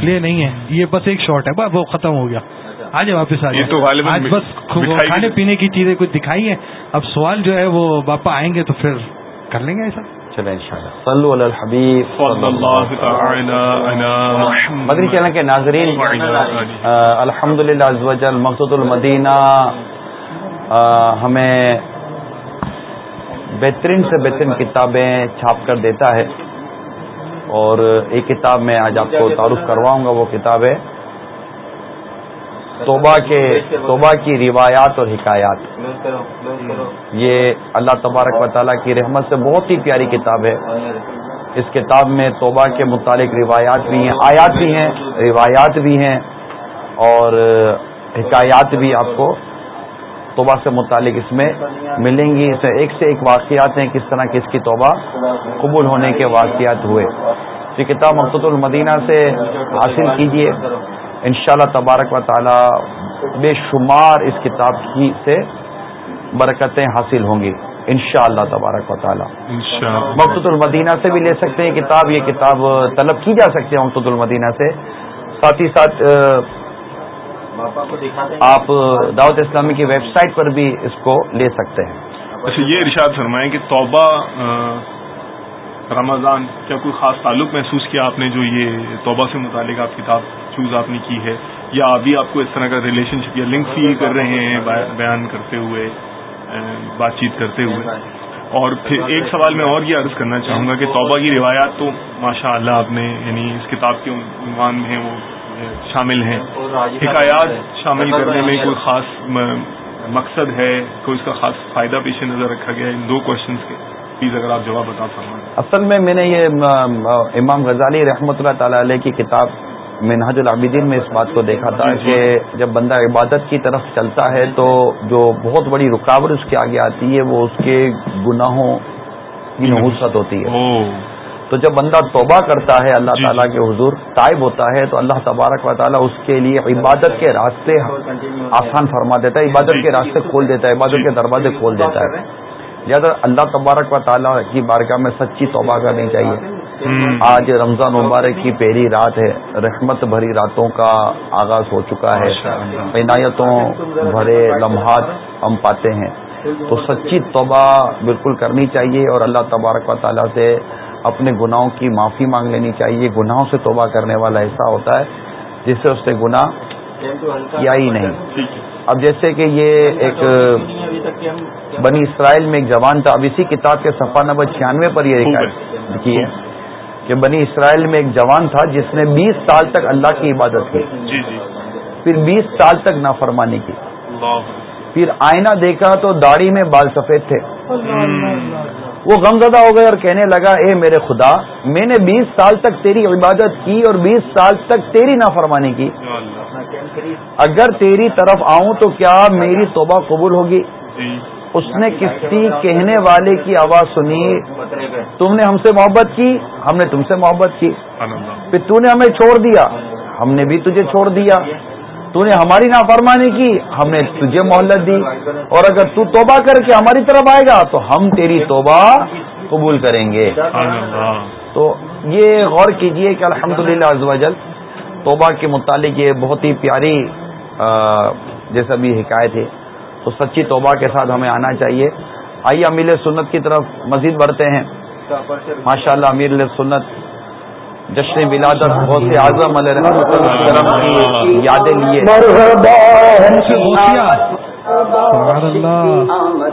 یہ نہیں ہے یہ بس ایک شارٹ ہے بس وہ ختم ہو گیا۔ اچھا۔ آج واپس آ تو جائے آج بس کھانے پینے کی چیزیں کچھ دکھائی ہیں۔ اب سوال جو ہے وہ باپا آئیں گے تو پھر کر لیں گے ایسا۔ چلیں انشاءاللہ۔ صلو علی الحبیب صلی اللہ تعالی علی محمد۔ مدنی چینل کے ناظرین وعلی آلہ الحمد للہ مقصود المدینہ ہمیں بہترین سے بہترین کتابیں چھاپ کر دیتا ہے۔ اور ایک کتاب میں آج آپ کو تعارف کرواؤں گا وہ کتاب ہے توبہ کے توبہ کی روایات اور حکایات۔ یہ اللہ تبارک و تعالیٰ کی رحمت سے بہت ہی پیاری کتاب ہے۔ اس کتاب میں توبہ کے متعلق روایات بھی ہیں، آیات بھی ہیں، روایات بھی ہیں اور حکایات بھی آپ کو توبہ سے متعلق اس میں ملیں گی۔ اس میں ایک سے ایک واقعات ہیں، کس طرح کس کی توبہ قبول ہونے کے واقعات ہوئے۔ یہ کتاب مقصد المدینہ سے حاصل کیجیے انشاءاللہ تبارک و تعالی بے شمار اس کتاب کی سے برکتیں حاصل ہوں گی ان شاء اللہ تبارک و تعالیٰ۔ انشاءاللہ۔ مقت المدینہ سے بھی لے سکتے ہیں کتاب یہ کتاب طلب کی جا سکتی ہے مقت المدینہ سے۔ ساتھ ہی ساتھ آپ دعوت اسلامی کی ویب سائٹ پر بھی اس کو لے سکتے ہیں۔ اچھا یہ ارشاد فرمائیں کہ توبہ رمضان کیا کوئی خاص تعلق محسوس کیا آپ نے جو یہ توبہ سے متعلق آپ کتاب چوز آپ نے کی ہے؟ یا ابھی آپ کو اس طرح کا ریلیشن شپ یا لنک فیل کر رہے ہیں بیان کرتے ہوئے بات چیت کرتے ہوئے؟ اور پھر ایک سوال میں اور یہ عرض کرنا چاہوں گا کہ توبہ کی روایات تو ماشاء اللہ آپ نے یعنی اس کتاب کے عنوان میں وہ شامل ہیں۔ حکایات شامل کرنے میں کوئی خاص مقصد ہے، کوئی اس کا خاص فائدہ پیش نظر رکھا گیا ہے؟ ان دو کوشچنس کے۔ پلیز اگر آپ جواب بتا فرمائیں۔ اصل میں میں نے یہ امام غزالی رحمۃ اللہ تعالی علیہ کی کتاب منہاج العابدین میں اس بات کو دیکھا تھا کہ جب بندہ عبادت کی طرف چلتا ہے تو جو بہت بڑی رکاوٹ اس کے آگے آتی ہے وہ اس کے گناہوں کی نحوست ہوتی ہے۔ تو جب بندہ توبہ کرتا ہے اللہ جی، تعالیٰ جی۔ کے حضور طائب ہوتا ہے تو اللہ تبارک و تعالیٰ اس کے لیے عبادت کے راستے آسان فرما دیتا ہے عبادت جی، کے راستے کھول دیتا ہے عبادت جی۔ کے دروازے کھول دیتا ہے۔ زیادہ اللہ تبارک و تعالیٰ کی بارگاہ میں سچی توبہ کرنی چاہیے۔ آج رمضان مبارک کی پہلی رات ہے۔ رحمت بھری راتوں کا آغاز ہو چکا ہے۔ عنایتوں بھرے لمحات ہم پاتے ہیں۔ تو سچی توبہ بالکل کرنی چاہیے اور اللہ تبارک و تعالیٰ سے اپنے گناہوں کی معافی مانگ لینی چاہیے۔ گناہوں سے توبہ کرنے والا ایسا ہوتا ہے جس سے اس نے گناہ کیا ہی نہیں۔ اب جیسے کہ یہ ایک بنی اسرائیل میں ایک جوان تھا اب اسی کتاب کے صفحہ نمبر چھیانوے پر یہ لکھی ہے کہ بنی اسرائیل میں ایک جوان تھا جس نے بیس سال تک اللہ کی عبادت کی۔ جی جی۔ پھر بیس سال تک نافرمانی کی۔ پھر آئینہ دیکھا تو داڑھی میں بال سفید تھے۔ وہ غمزدہ ہو گئے اور کہنے لگا اے میرے خدا میں نے بیس سال تک تیری عبادت کی اور بیس سال تک تیری نافرمانی کی۔ اگر تیری طرف آؤں تو کیا میری توبہ قبول ہوگی؟ جی۔ اس نے کسی کہنے والے کی آواز سنی؟ تم نے ہم سے محبت کی؟ ہم نے تم سے محبت کی۔ پھر تو نے ہمیں چھوڑ دیا۔ ہم نے بھی تجھے چھوڑ دیا۔ تو نے ہماری نافرمانی کی ہم نے تجھے مہلت دی۔ اور اگر تو توبہ کر کے ہماری طرف آئے گا تو ہم تیری توبہ قبول کریں گے۔ تو یہ غور کیجیے کہ الحمد للہ توبہ کے متعلق یہ بہت ہی پیاری جیسا بھی حکایت ہے تو سچی توبہ کے ساتھ ہمیں آنا چاہیے۔ آئیے امیر سنت کی طرف مزید بڑھتے ہیں۔ ماشاء اللہ امیر سنت جشن ولادت بہت سے اعظم علیہ یادیں لیے۔